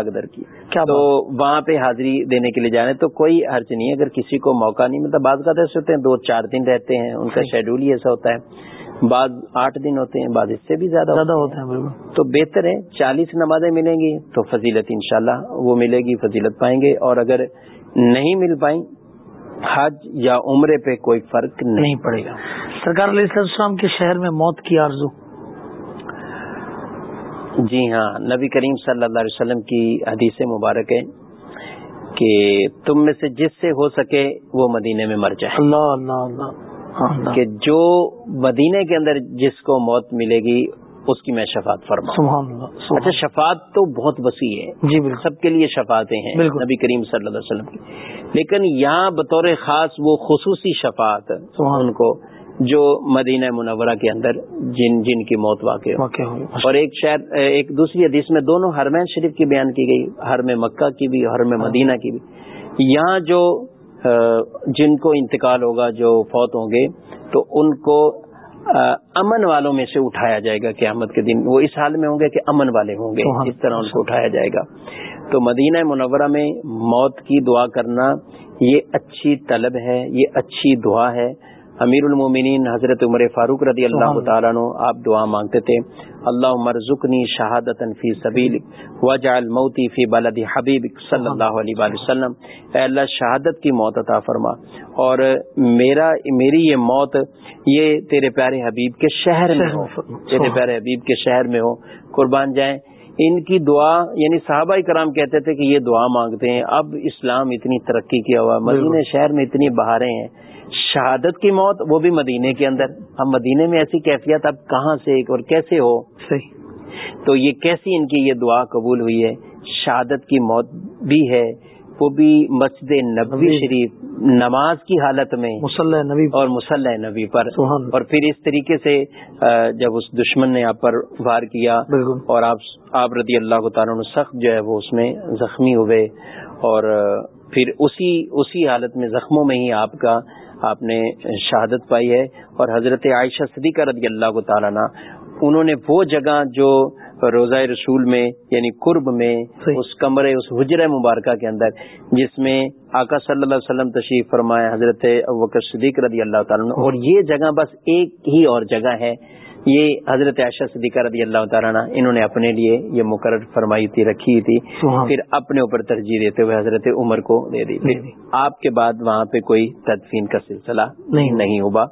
در کی۔ تو وہاں پہ حاضری دینے کے لیے جانے تو کوئی حرج نہیں ہے۔ اگر کسی کو موقع نہیں مطلب بعض کا ایسے ہوتے ہیں دو چار دن رہتے ہیں ان کا شیڈول ہی ایسا ہوتا ہے۔ بعض آٹھ دن ہوتے ہیں بعض اس سے بھی زیادہ زیادہ ہوتے ہیں تو بہتر ہے چالیس نمازیں ملیں گی تو فضیلت انشاءاللہ وہ ملے گی فضیلت پائیں گے۔ اور اگر نہیں مل پائیں حج یا عمرے پہ کوئی فرق نہیں۔ پڑے گا۔ سرکار علیہ السلام کے شہر میں موت کی آرزو۔ جی ہاں نبی کریم صلی اللہ علیہ وسلم کی حدیث مبارک ہے کہ تم میں سے جس سے ہو سکے وہ مدینے میں مر جائے۔ اللہ اللہ اللہ۔ کہ جو مدینے کے اندر جس کو موت ملے گی اس کی میں شفاعت فرما سبحان اللہ اچھا شفاعت تو بہت وسیع ہے۔ جی بالکل۔ سب کے لیے شفاعتیں ہیں بالکل۔ نبی کریم صلی اللہ علیہ وسلم کی۔ لیکن یہاں بطور خاص وہ خصوصی شفاعت ان کو جو مدینہ منورہ کے اندر جن جن کی موت واقع ہو۔ اور ایک شہر ایک دوسری حدیث میں دونوں حرمین شریف کی بیان کی گئی میں مکہ کی بھی میں مدینہ کی بھی۔ یہاں جو جن کو انتقال ہوگا جو فوت ہوں گے تو ان کو امن والوں میں سے اٹھایا جائے گا قیامت کے دن۔ وہ اس حال میں ہوں گے کہ امن والے ہوں گے اس طرح ان کو اٹھایا جائے گا۔ تو مدینہ منورہ میں موت کی دعا کرنا یہ اچھی طلب ہے یہ اچھی دعا ہے۔ امیر المومنین حضرت عمر فاروق رضی اللہ تعالیٰ عنہ آپ دعا مانگتے تھے اللہ عمر ذکنی شہادت فی سبیل وجا الموتی فی بلد حبیب صلی اللہ علیہ وآلہ وسلم. اے اللہ شہادت کی موت عطا فرما۔ اور میرا میری یہ موت یہ تیرے پیارے حبیب کے شہر میں ہو۔ تیرے پیارے حبیب کے شہر میں ہو۔ قربان جائیں۔ ان کی دعا یعنی صحابہ کرام کہتے تھے کہ یہ دعا مانگتے ہیں۔ اب اسلام اتنی ترقی کیا ہوا مدینہ شہر میں اتنی بہاریں ہیں۔ شہادت کی موت وہ بھی مدینے کے اندر۔ اب مدینے میں ایسی کیفیت اب کہاں سے اور کیسے ہو؟ صحیح۔ تو یہ کیسی ان کی یہ دعا قبول ہوئی ہے؟ شہادت کی موت بھی ہے وہ بھی مسجد نبوی شریف نماز کی حالت میں۔ مسلح نبی۔ اور مسلح نبی پر۔ اور پھر اس طریقے سے جب اس دشمن نے آپ پر وار کیا اور آپ آپ رضی اللہ تعالیٰ سخت جو ہے وہ اس میں زخمی ہوئے اور پھر اسی اسی حالت میں زخموں میں ہی آپ کا آپ نے شہادت پائی ہے اور حضرت عائشہ صدیقہ رضی اللہ تعالیٰ انہوں نے وہ جگہ جو روزہ رسول میں یعنی قرب میں اس کمرے اس حجر مبارکہ کے اندر جس میں آقا صلی اللہ علیہ وسلم تشریف فرمائے حضرت ابوبکر صدیق رضی اللہ تعالیٰ اور یہ جگہ بس ایک ہی اور جگہ ہے۔ یہ حضرت عائشہ صدیقہ رضی اللہ تعالیٰ عنہ انہوں نے اپنے لیے یہ مقرر فرمائی تھی رکھی تھی۔ پھر اپنے اوپر ترجیح دیتے ہوئے حضرت عمر کو دے دی۔ پھر۔ آپ کے بعد وہاں پہ کوئی تدفین کا سلسلہ نہیں۔ نہیں ہوگا۔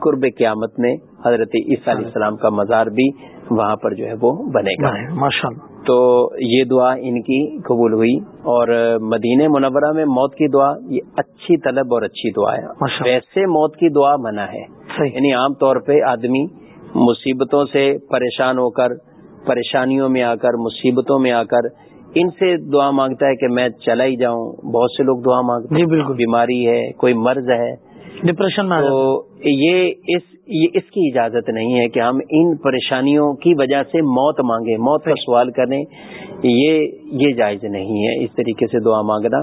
قرب قیامت میں حضرت عیسیٰ علیہ السلام کا مزار بھی وہاں پر جو ہے وہ بنے گا۔ ماشاء اللہ تو یہ دعا ان کی قبول ہوئی اور مدینہ منورہ میں موت کی دعا یہ اچھی طلب اور اچھی دعا ہے۔ ویسے موت کی دعا منع ہے۔ یعنی عام طور پہ آدمی مصیبتوں سے پریشان ہو کر پریشانیوں میں آ کر مصیبتوں میں آ کر ان سے دعا مانگتا ہے کہ میں چلا ہی جاؤں۔ بہت سے لوگ دعا مانگتے جی ہیں بالکل۔ بیماری ہے کوئی مرض ہے۔ ڈپریشن میں تو یہ اس یہ اس کی اجازت نہیں ہے کہ ہم ان پریشانیوں کی وجہ سے موت مانگیں موت کا سوال کریں۔ یہ یہ جائز نہیں ہے اس طریقے سے دعا مانگنا۔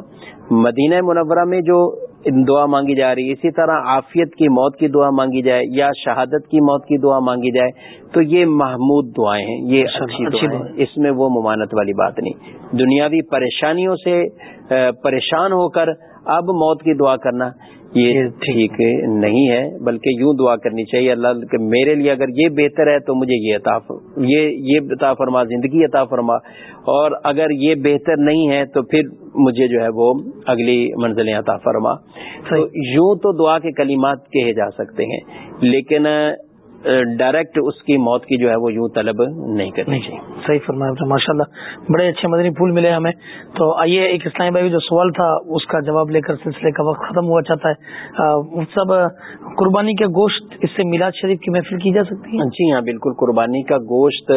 مدینہ منورہ میں جو دعا مانگی جا رہی ہے۔ اسی طرح عافیت کی موت کی دعا مانگی جائے یا شہادت کی موت کی دعا مانگی جائے تو یہ محمود دعائیں ہیں یہ اچھی دعائیں اس میں وہ ممانت والی بات نہیں۔ دنیاوی پریشانیوں سے پریشان ہو کر اب موت کی دعا کرنا یہ ٹھیک نہیں ہے بلکہ یوں دعا کرنی چاہیے۔ اللہ کہ میرے لیے اگر یہ بہتر ہے تو مجھے یہ عطا یہ یہ عطا فرما زندگی عطا فرما۔ اور اگر یہ بہتر نہیں ہے تو پھر مجھے جو ہے وہ اگلی منزلیں عطا فرما۔ تو یوں تو دعا کے کلمات کہے جا سکتے ہیں لیکن ڈائریکٹ اس کی موت کی جو ہے وہ یوں طلب نہیں کرنی چاہیے صحیح فرمایا ماشاء اللہ بڑے اچھے مدنی پھول ملے ہمیں۔ تو آئیے ایک اسلامی بھائی جو سوال تھا اس کا جواب لے کر سلسلے کا وقت ختم ہوا چاہتا ہے۔ صاحب قربانی کے گوشت اس سے میلاد شریف کی محفل کی جا سکتی ہے؟ جی ہاں بالکل قربانی کا گوشت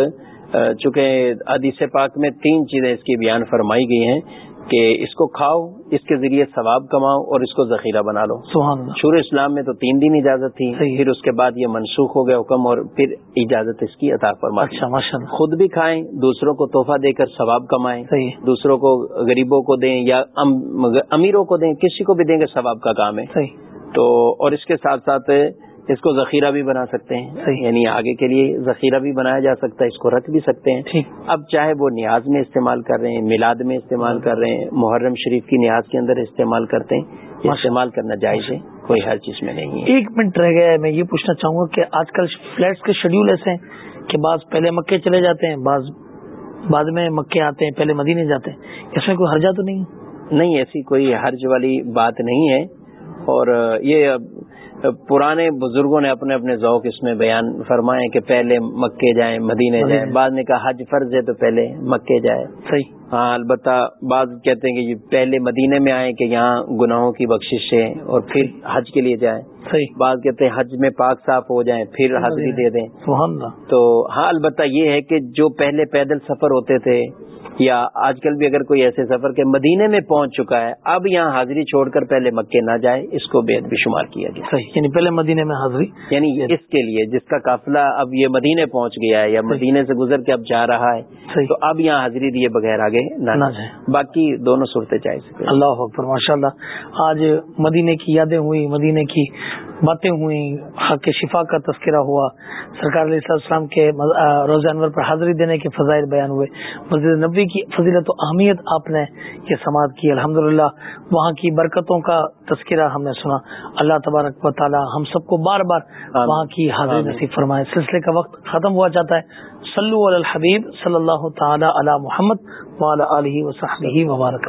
چونکہ حدیث پاک میں تین چیزیں اس کی بیان فرمائی گئی ہیں۔ کہ اس کو کھاؤ اس کے ذریعے ثواب کماؤ اور اس کو ذخیرہ بنا لو۔ سبحان اللہ۔ شور اسلام میں تو تین دن اجازت تھی صحیح۔ پھر اس کے بعد یہ منسوخ ہو گیا حکم اور پھر اجازت اس کی عطا فرما۔ اچھا خود بھی کھائیں دوسروں کو تحفہ دے کر ثواب کمائیں صحیح۔ دوسروں کو غریبوں کو دیں یا ام- امیروں کو دیں کسی کو بھی دیں گے ثواب کا کام ہے۔ صحیح۔ تو اور اس کے ساتھ ساتھ اس کو ذخیرہ بھی بنا سکتے ہیں۔ یعنی آگے کے لیے ذخیرہ بھی بنایا جا سکتا ہے اس کو رکھ بھی سکتے ہیں۔ اب چاہے وہ نیاز میں استعمال کر رہے ہیں میلاد میں استعمال کر رہے ہیں محرم شریف کی نیاز کے اندر استعمال کرتے ہیں استعمال کرنا جائز ہے کوئی ہر چیز میں نہیں ہے۔ ایک منٹ رہ گیا ہے میں یہ پوچھنا چاہوں گا کہ آج کل فلیٹس کے شیڈیول ایسے ہیں کہ بعض پہلے مکے چلے جاتے ہیں بعض بعد میں مکے آتے ہیں پہلے مدینے جاتے ہیں۔ اس میں کوئی حرجہ تو نہیں؟ نہیں ایسی کوئی حرج والی بات نہیں ہے۔ اور یہ پرانے بزرگوں نے اپنے اپنے ذوق اس میں بیان فرمائے کہ پہلے مکے جائیں مدینے جائیں۔ بعد نے کہا حج فرض ہے تو پہلے مکے جائے۔ صحیح۔ ہاں البتہ بعض کہتے ہیں کہ پہلے مدینے میں آئیں کہ یہاں گناہوں کی بخشش ہے اور پھر حج کے لیے جائیں۔ صحیح. بعض کہتے ہیں حج میں پاک صاف ہو جائیں پھر حاضری دے دیں۔ سبحان اللہ. تو ہاں البتہ یہ ہے کہ جو پہلے پیدل سفر ہوتے تھے یا آج کل بھی اگر کوئی ایسے سفر کے مدینے میں پہنچ چکا ہے اب یہاں حاضری چھوڑ کر پہلے مکے نہ جائے اس کو بے بھی شمار کیا گیا۔ صحیح. یعنی پہلے مدینے میں حاضری؟ یعنی اس کے لیے جس کا قافلہ اب یہ مدینے پہنچ گیا ہے یا مدینے سے گزر کے اب جا رہا ہے تو اب یہاں حاضری دیے بغیر آگے نہ جائے باقی دونوں صورتیں جائز اللہ اکبر ماشاء اللہ آج مدینے کی یادیں ہوئی مدینے کی باتیں ہوئی حق کے شفا کا تذکرہ ہوا۔ سرکار علیہ والسلام کے روزہ انور پر حاضری دینے کے فضائل بیان ہوئے۔ مسجد نبی کی فضیلت و اہمیت آپ نے یہ سماعت کی۔ الحمدللہ وہاں کی برکتوں کا تذکرہ ہم نے سنا۔ اللہ تبارک و تعالی ہم سب کو بار بار۔ وہاں کی حاضری۔ نصیب فرمائے۔ سلسلے کا وقت ختم ہوا چاہتا ہے۔ صلو علی الحبیب صلی اللہ تعالی علی محمد وعلی آلہ وصحبہ وبارک وسلم